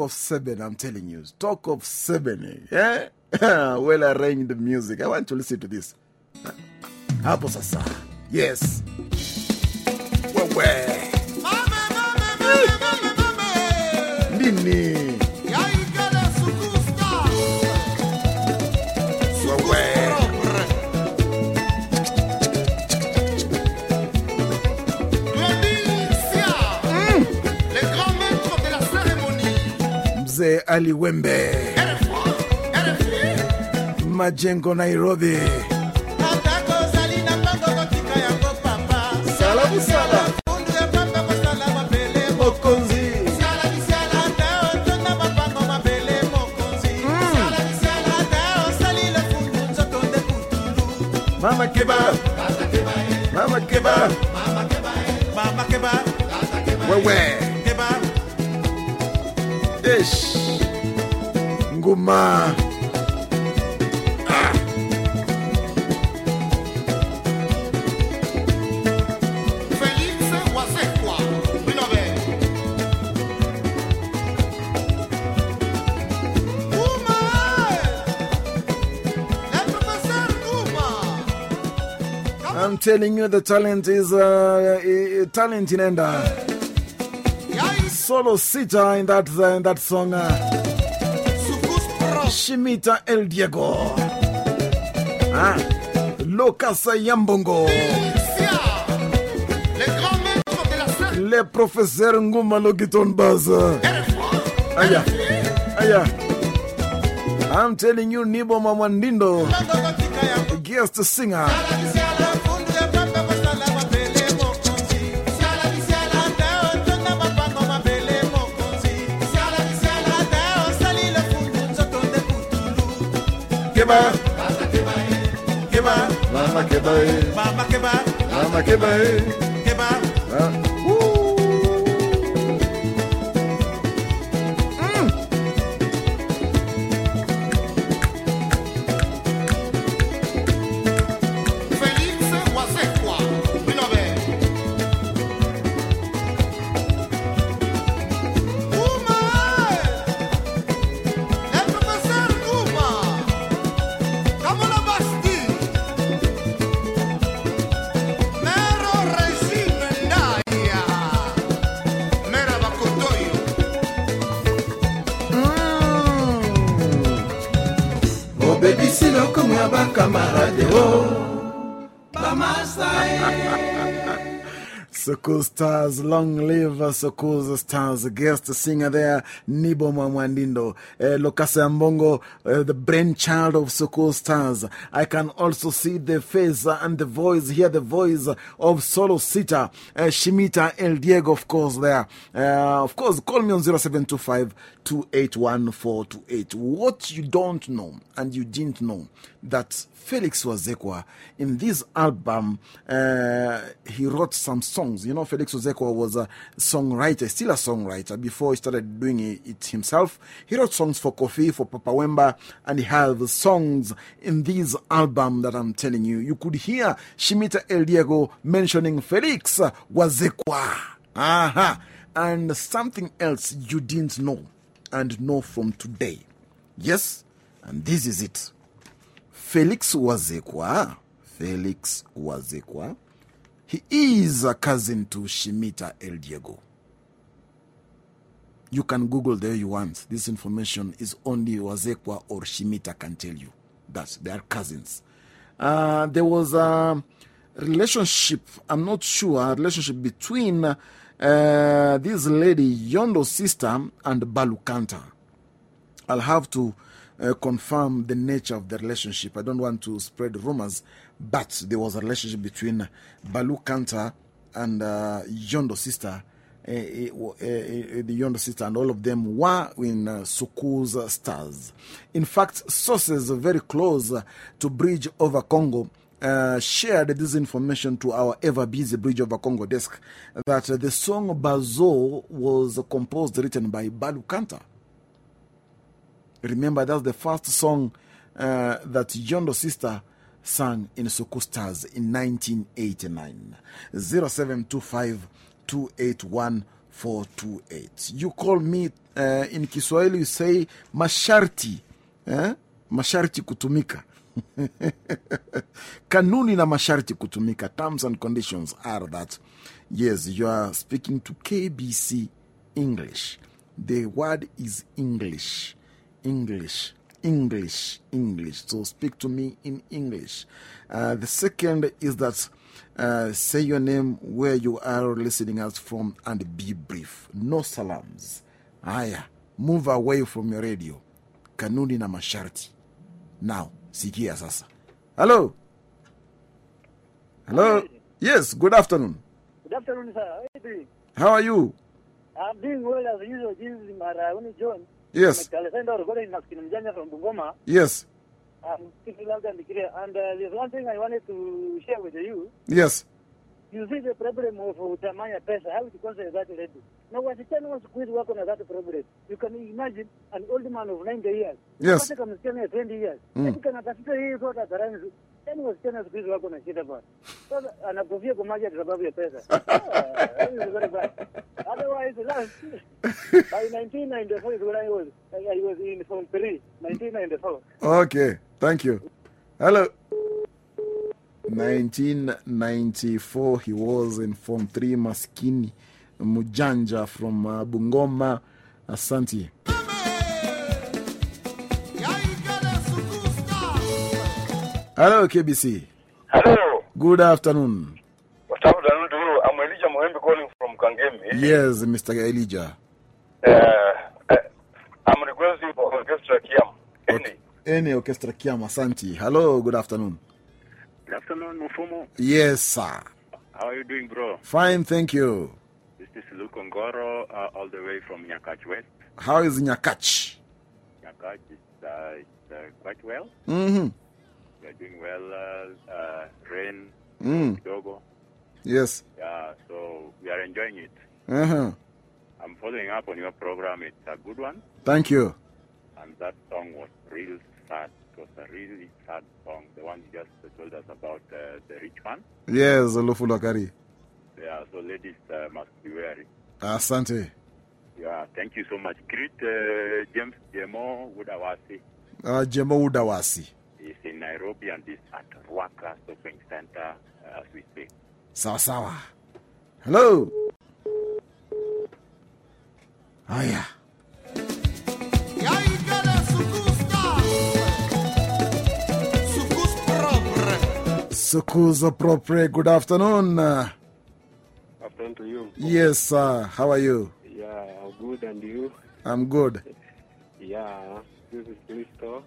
of seven, I'm telling you. Talk of seven. Yeah? well arranged music. I want to listen to this. Hapo sasa. Yes. Wewe. Nini? Ali Wembe, Majengo, Nairobi. telling you the talent is uh, talent in Enda. Solo sita in that, uh, in that song. Uh, Shimita El Diego. Ah, Yambongo. Le professeur Nguma Logiton Baz. Aya, aya. I'm telling you, Nyboma Mwan'dido, guest singer. Keba, Keba, Mama Keba. Mama Keba, Mama Keba. Stars, long live Soko Stars, guest singer there, Nyboma Mwan'dido, uh, Lokassa Mbongo, uh, the brainchild of Soko Stars. I can also see the face and the voice, hear the voice of solo sitter, uh, Shimita El Diego, of course, there. Uh, of course, call me on 0725 281 428. What you don't know and you didn't know that Felix Wazekwa, in this album, uh, he wrote some songs. You know, Felix Wazekwa was a songwriter, still a songwriter, before he started doing it himself. He wrote songs for Koffi, for Papa Wemba, and he has songs in this album that I'm telling you. You could hear Shimita El Diego mentioning Felix Wazekwa. Aha. And something else you didn't know and know from today. Yes, and this is it. Felix Wazekwa, Felix Wazekwa, he is a cousin to Shimita El Diego. You can Google there you want. This information is only Wazekwa or Shimita can tell you that they are cousins. Uh, there was a relationship, I'm not sure, a relationship between uh, this lady, Yondo's sister, and Ballou Canta. I'll have to uh, confirm the nature of the relationship. I don't want to spread rumors, but there was a relationship between Ballou Canta and uh, Yondo sister. Uh, uh, the Yondo sister, and all of them were in uh, Suku's stars. In fact, sources very close to Bridge over Congo shared this information to our ever busy Bridge over Congo desk that the song Bazo was composed, written by Ballou Canta. Remember, that's the first song uh, that Yondo Sister sang in Soko Stars in 1989. 0725 281 You call me uh, in Kiswahili, you say masharti. Eh? Masharti kutumika. Kanuni na masharti kutumika. Terms and conditions are that, yes, you are speaking to KBC English. The word is English. English, English, English. So speak to me in English. Uh, the second is that uh, say your name, where you are listening us from, and be brief. No salams. Aya, move away from your radio. Kanuni na masharti. Now, sikia sasa. Hello? Hello? Yes, good afternoon. Good afternoon, sir. How are you doing? How are you? I'm doing well as usual. This is Marauni John. Yes. Alexander Orgore in Maskini from Bungoma. Yes, I'm speaking loud and clear. And uh, there's one thing I wanted to share with you. yes. You see the problem of utamanya pesa, how it concerns that lady. Now, wasichana wa siku hizi wako na that problem. You can imagine an old man of 90 years. Yes. Hata kama msichana ya 20 years. Mm. Eti kanatafuta hii zote hadharani. Yaani wasichana siku hizi wako na shida bwana. Sasa anakufia kwa maji kwa sababu ya pesa. Ah, very bad. Otherwise, last, by 1994 is when I was, I was in Form 3, 1994. Okay, thank you. Hello. 1994, he was in Form 3 Maskini Mujanja from uh, Bungoma. Asante. Hello, KBC. Hello. Good afternoon. Good afternoon to you. I'm Elijah Mohembe calling from Kangemi. Yes, Mr. Elijah. Uh, uh, I'm requesting for orchestra Kiam. Any. Any orchestra Kiam, Asante. Hello, good afternoon. Good afternoon, Mfumu. Yes, sir. How are you doing, bro? Fine, thank you. This is Luke Ongoro, uh, all the way from Nyakach West. How is Nyakach? Nyakach is uh, it's, uh, quite well. Mm-hmm. We are doing well. Uh, uh, rain, Mm. Dogo. Yes. Yeah, so we are enjoying it. Uh-huh. I'm following up on your program. It's a good one. Thank you. And that song was real sad. Was a really sad song. The one you just told us about uh, the rich man. Yes, Olufulakari. Yeah, so ladies uh, must be wary. Asante. Yeah, thank you so much. Greet uh, James Jemo Udawasi. Uh, Jemo Udawasi. He's in Nairobi and is at Ruaka Shopping Center uh, as we speak. Sawa sawa. Hello. Haya. Sukuza propre. Good afternoon. Afternoon to you. Yes, sir. How are you? Yeah, I'm good, and you? I'm good. Yeah, this is Listo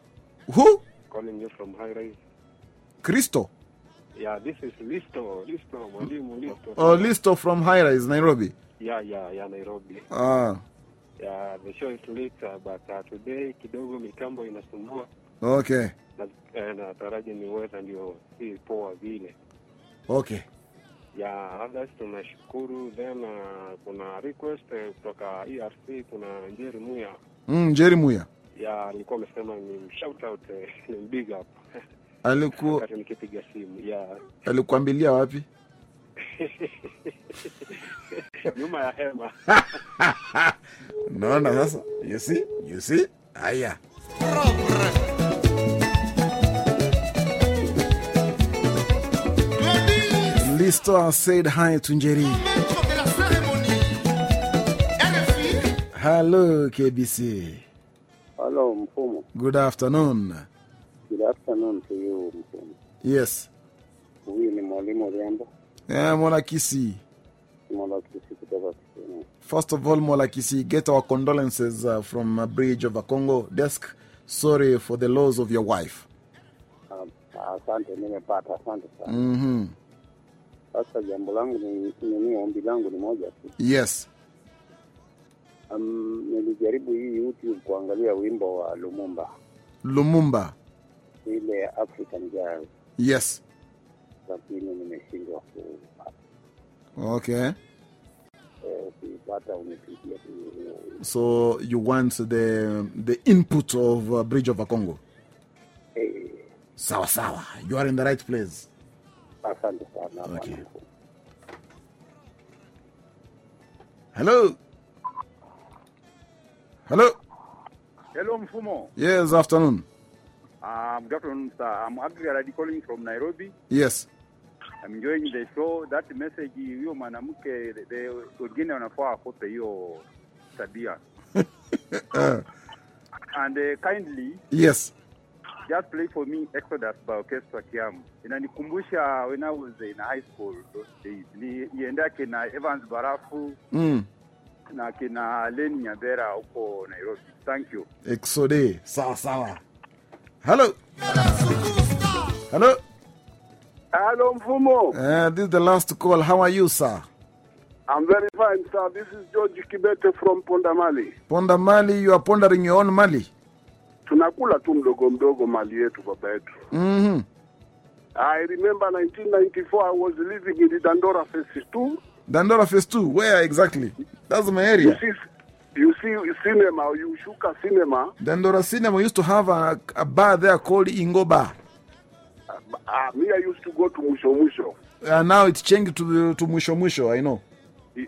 Who? calling you from High Rise. Cristo. Yeah, this is Listo, Listo, Mwalimu Listo. Oh, Listo from High Rise, Nairobi. Yeah, yeah, yeah, Nairobi. Ah, Yeah, the show is late, uh, but uh, today kidogo mitambo inasumbua okay. na, eh, nataraji ni weather ndio si poa vile. Okay. Ya others tunashukuru. Then uh, kuna request eh, kutoka ERC, kuna Njeri Muya. Mm, Njeri Muya. Ya alikuwa amesema ni shout out, eh, ni big up Aliku, nikipiga simu. ya alikuambilia wapi? nyuma ya hema Naona sasa. You see? You see? Haya. Has said hi to Njeri. Hello, KBC. Hello, Mfumu. Good afternoon. Good afternoon to you, Mfumu. Yes. Huyu ni mwalimu Riambo, Yeah, Molakisi. Molakisi kutoka Kisumu. First of all, Molakisi, get our condolences uh, from uh, Bridge over Congo desk. Sorry for the loss of your wife. Ah, Asante, nimepata. Asante sana. Mm-hmm. Sasa jambo langu ni nini, ombi langu ni moja tu. Yes. Um, nilijaribu hii YouTube kuangalia wimbo wa Lumumba, Lumumba. ile African Jazz, Yes. lakini nimeshindwa kupata. Okay. Eh. So you want the the input of uh, Bridge of a Congo? Eh, Sawa sawa. You are in the right place. Asante sana. Okay. Hello. Hello. Hello, Mfumu. Yes, afternoon. Um, good afternoon, sir. I'm Agri Aradi calling from Nairobi. Yes. I'm enjoying the show. That message, hiyo mwanamke, the- the- wengine wanafaa wakope hiyo tabia. Uh, And uh, kindly, yes. Just play for me Exodus by Orchestra Kiamu. Inanikumbusha when I was in high school those days. Ni- Nienda kina Evans Barafu Mm. na kina Leni Nyabera huko Nairobi. Thank you. Exode. Sawa sawa. Hello. Hello. Hello, Mfumo. Uh, this is the last call. How are you, sir? I'm very fine, sir. This is George Kibete from Pondamali. Pondamali, you are pondering your own mali. Tunakula tu mdogo mdogo mali yetu baba yetu. Mm-hmm. I remember 1994 I was living in Dandora phase 2. Dandora phase 2. Where exactly? That's my area. You see, you see cinema, you shuka cinema. Dandora Cinema used to have a, a bar there called Ingo Bar. Uh, me, I used to go to Musho Musho. Uh, now it's changed to, to Musho Musho, I know. Yeah,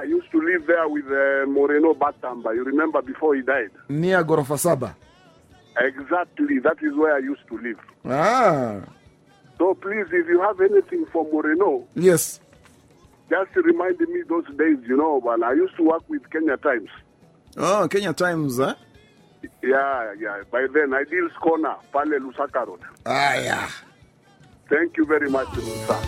I used to live there with uh, Moreno Batamba. You remember before he died? Near Gorofa Saba. Exactly. That is where I used to live. Ah, So please, if you have anything for Moreno, yes. just remind me those days, you know, when I used to work with Kenya Times. Oh, Kenya Times, huh? Yeah, yeah. By then, I deal Corner, Pale Lusaka Road. Ah, yeah. Thank you very much, sir.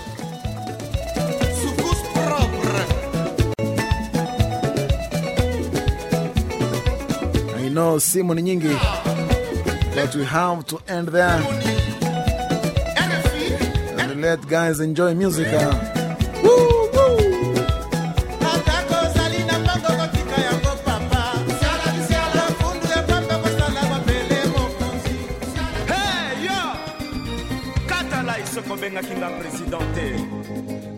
I know simu ni nyingi, But we have to end there and let guys enjoy music. uh. atako ozali na mbango kotika yango papa lofundu ya papa kosala mabele mokonzi Hey, yo! katala isoko obengaki nga président te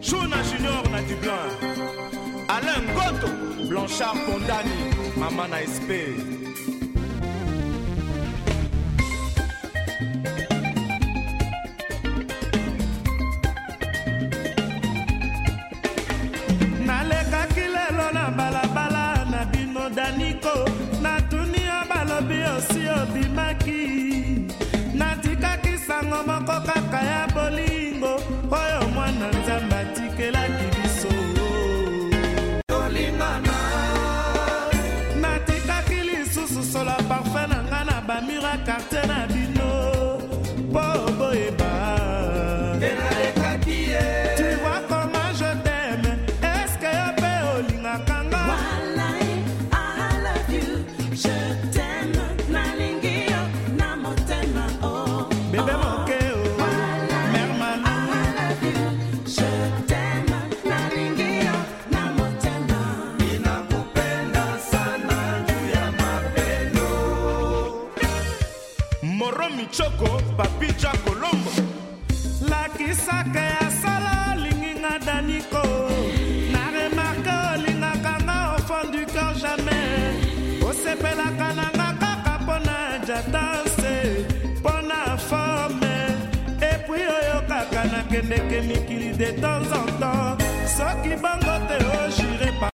juna junior na dublin alain blanchard pondani mama na sp obimaki natikaki sango moko kaka ya bolingo. Oyo mwana nzambe atikelaki biso. Tolingana natikaki lisusu sola parfum na ngai na bamura quartier ndenge mikili de temps en temps. Soki bango te oh, ogire pa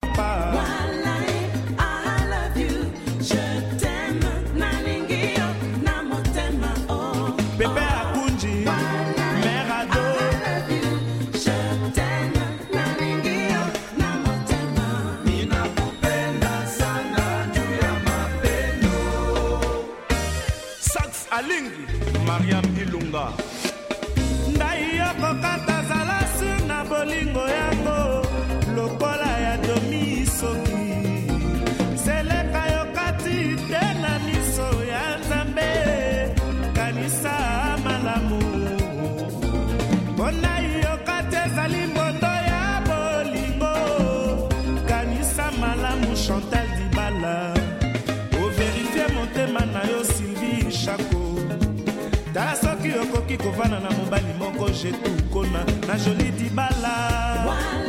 okoki kovanda na mobali moko jetukona na joli dibala. madabula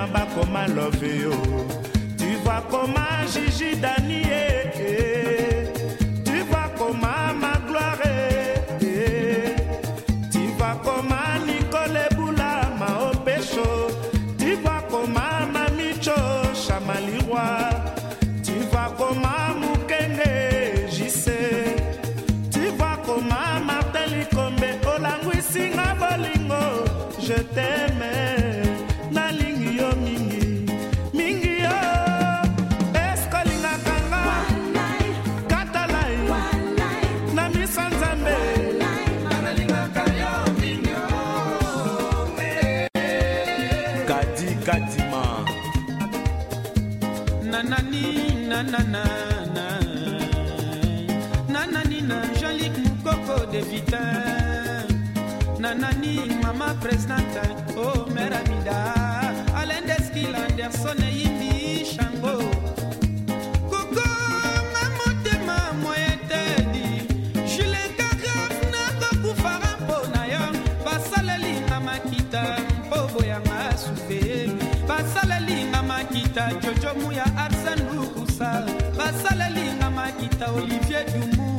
motema bakoma love yo. Tu vas koma jiji danie tu vas koma magloire tu vas koma nicole bula maopesho tu vas koma mamicho chamalirwa tu vas koma mukenge jise tu vas koma martin likombe olangwisinga bolingo. Je t'aime na nani mama presidanta o oh, mer amida. Alendeskil anderson eyimbi shango. Koko nga motema moyetedi julekakaf nakokufara mpo na yo. Basaleli nga makita mpo boyanga sufe basaleli nga makita jojomu ya arsen lukusa. Basaleli nga makita olivier dumu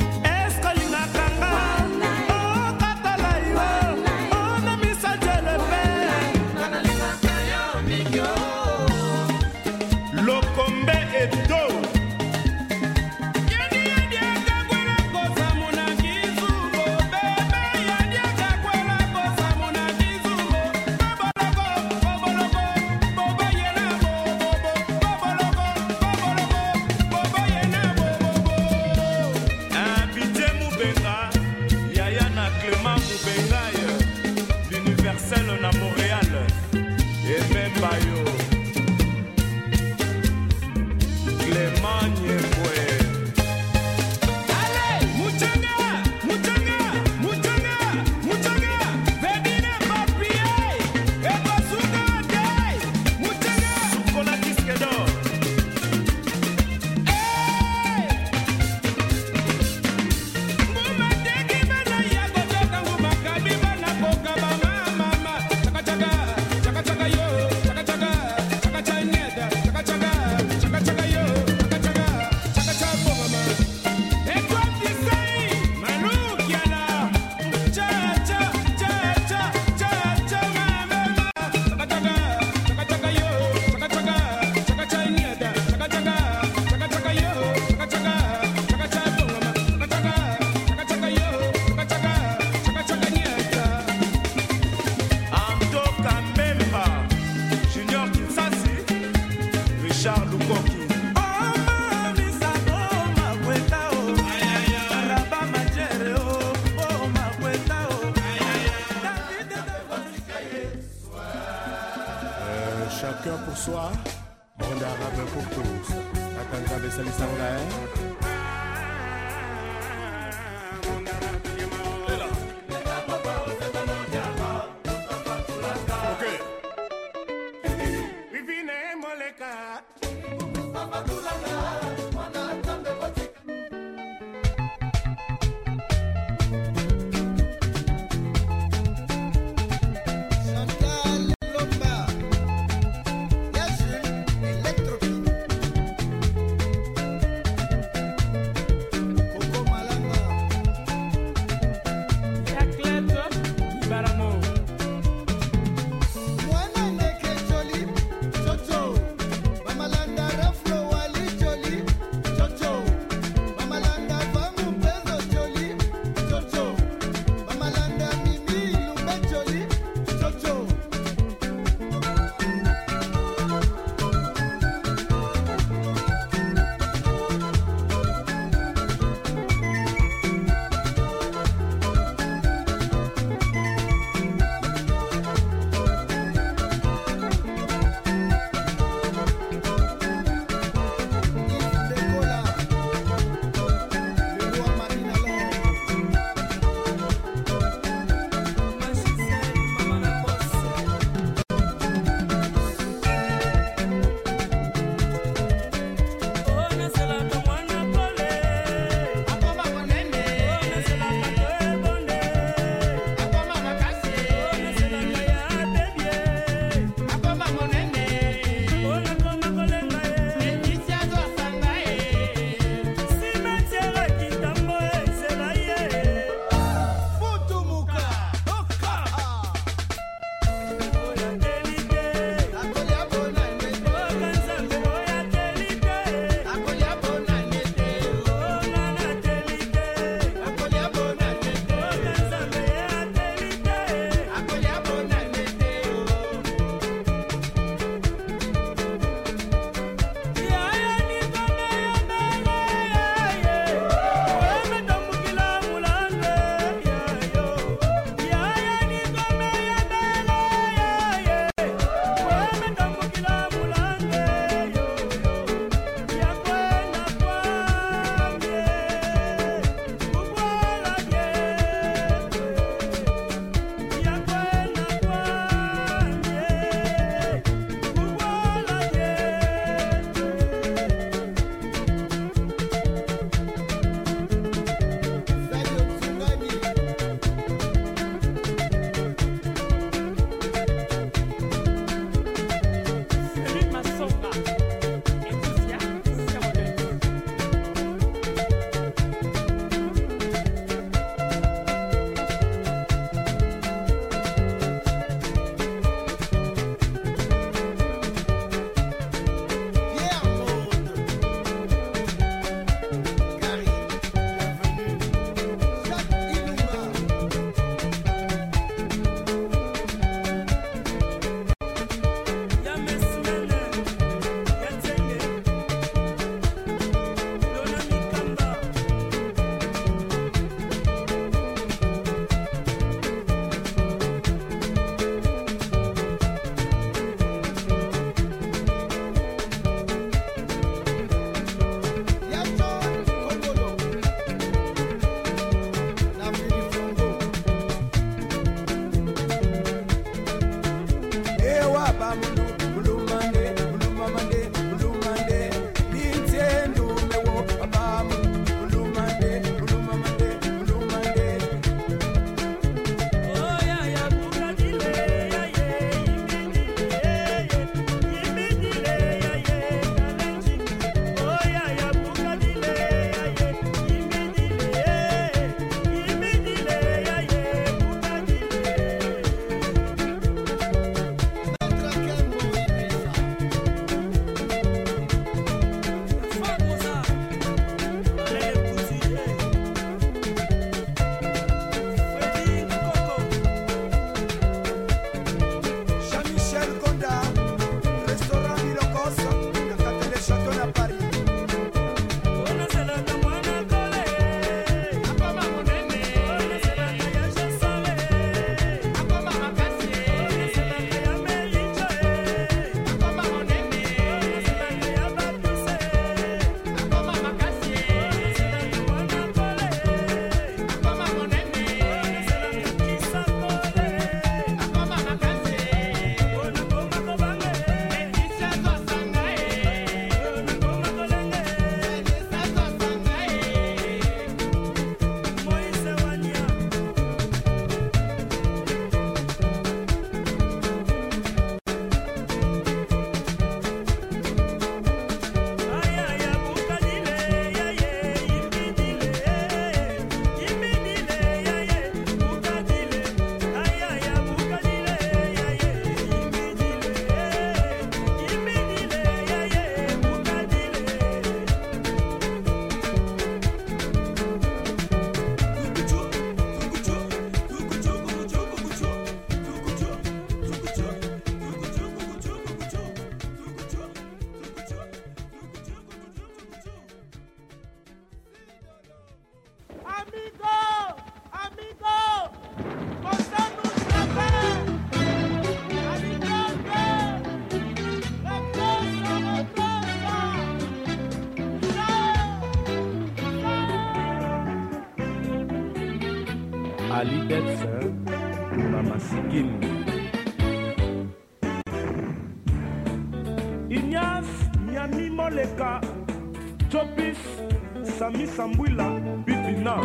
sambwila bipina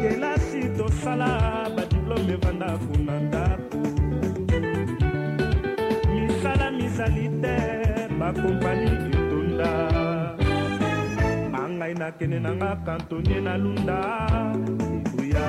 kelasi tosala badiplome evanda kuna ndako misala mizali te bakompani etonda mangai nakende nanga kantonie nalunda ebuya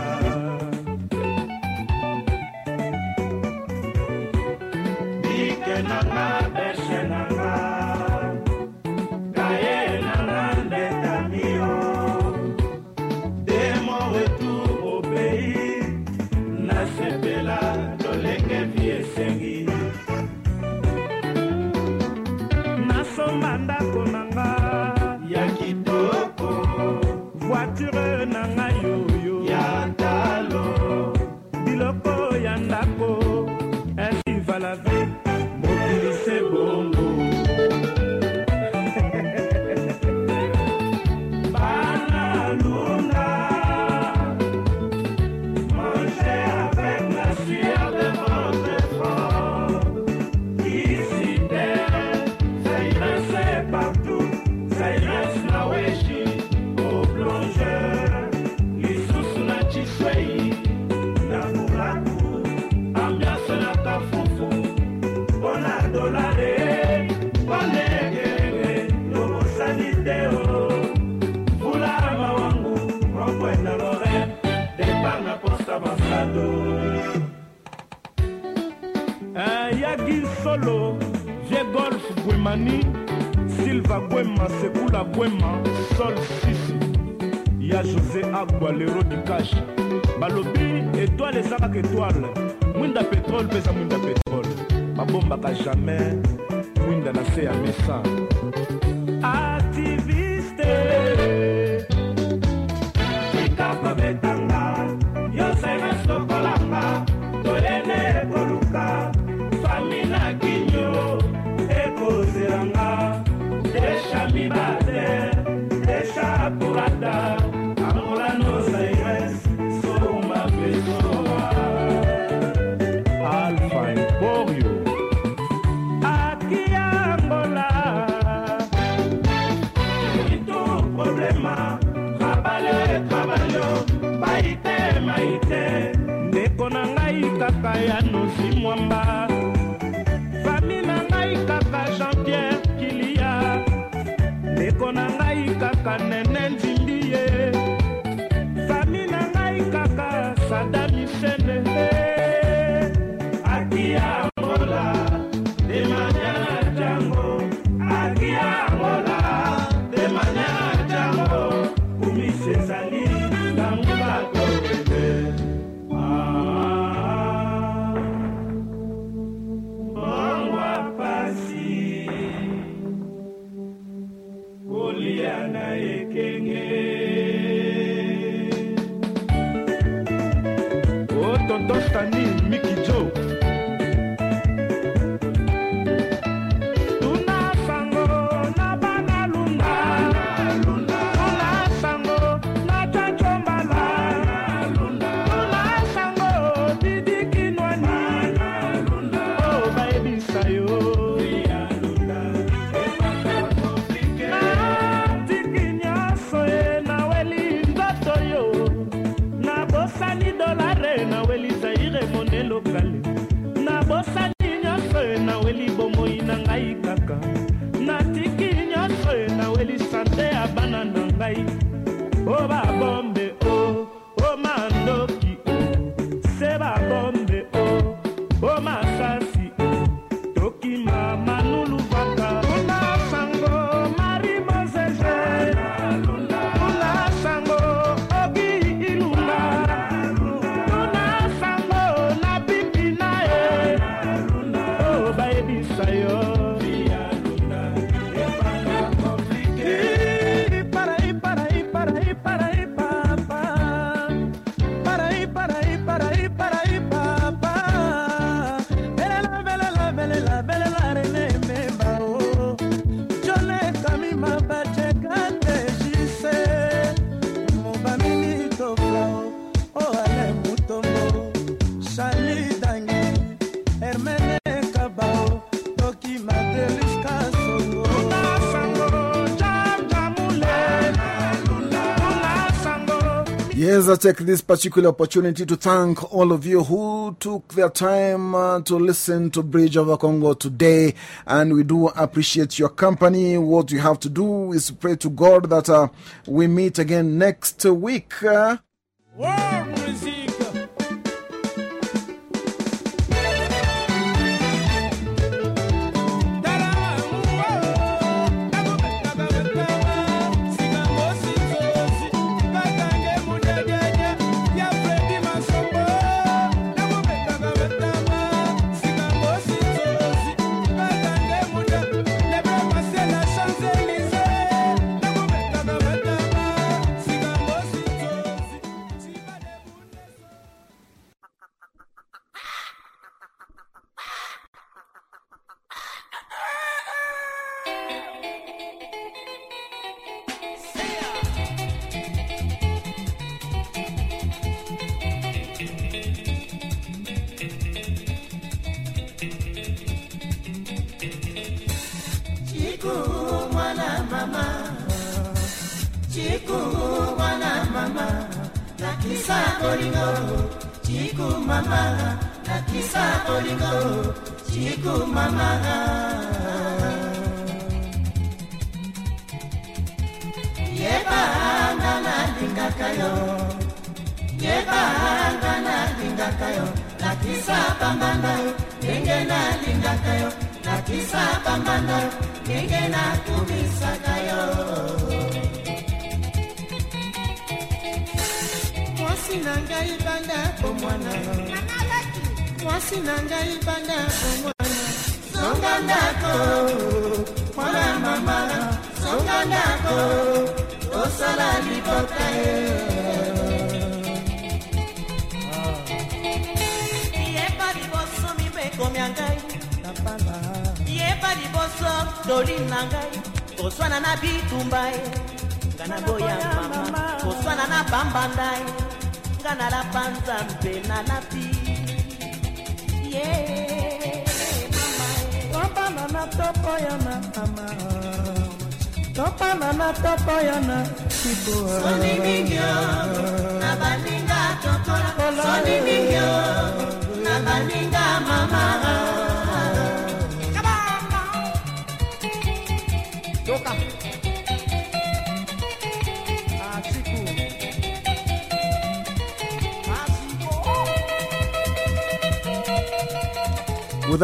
I take this particular opportunity to thank all of you who took their time uh, to listen to Bridge over Congo today. And we do appreciate your company. What you have to do is pray to God that uh, we meet again next week. Uh,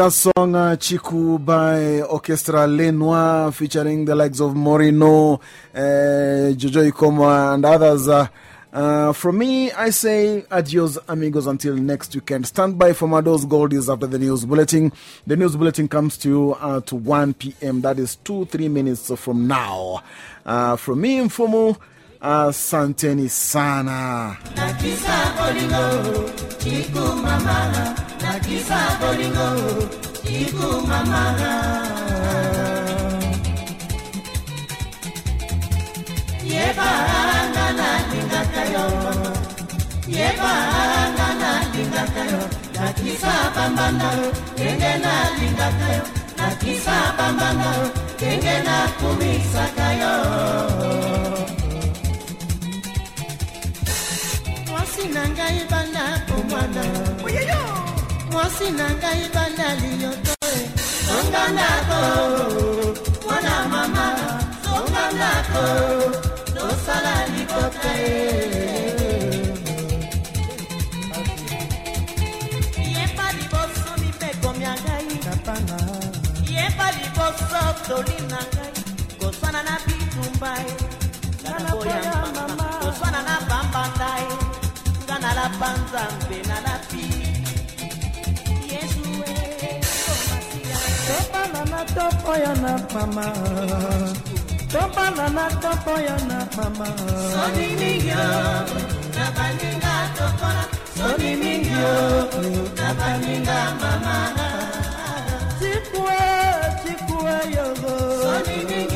that song uh, Chiku by Orchestra Lenoir featuring the likes of Morino, uh, Jojo Ikoma, and others. Uh, uh, from me, I say adios, amigos, until next weekend. Stand by for Mado's Goldies after the news bulletin. The news bulletin comes to you at 1 p.m. That is two, three minutes from now. Uh, from me, uh, Santeni Sana. Nakisa bolingo chiku mama. Nakisa bolingo chiku mama yebanga nalingaka yo yebanga nalingaka yo nakisa bambanda ndenge nalingaka yo nakisa bambanda ndenge nakumisaka yo. Mwasi na ngai banda komwana mwasi na ngai banda liyoto e. Songa ndako mwana mama songa ndako tosala libota e. Yeba liboso mipekomya ngai. Yeba liboso toli na ngai. Koswana na bitumba ye nga na boya mama koswana na bambanda ye nga na lapanza mpe na na topoya na mama. Tobala na topoya na mama. Soni mingi o na baninga tokola soni mingi o na baninga mama. Tikue tikue yogo. Soni mingi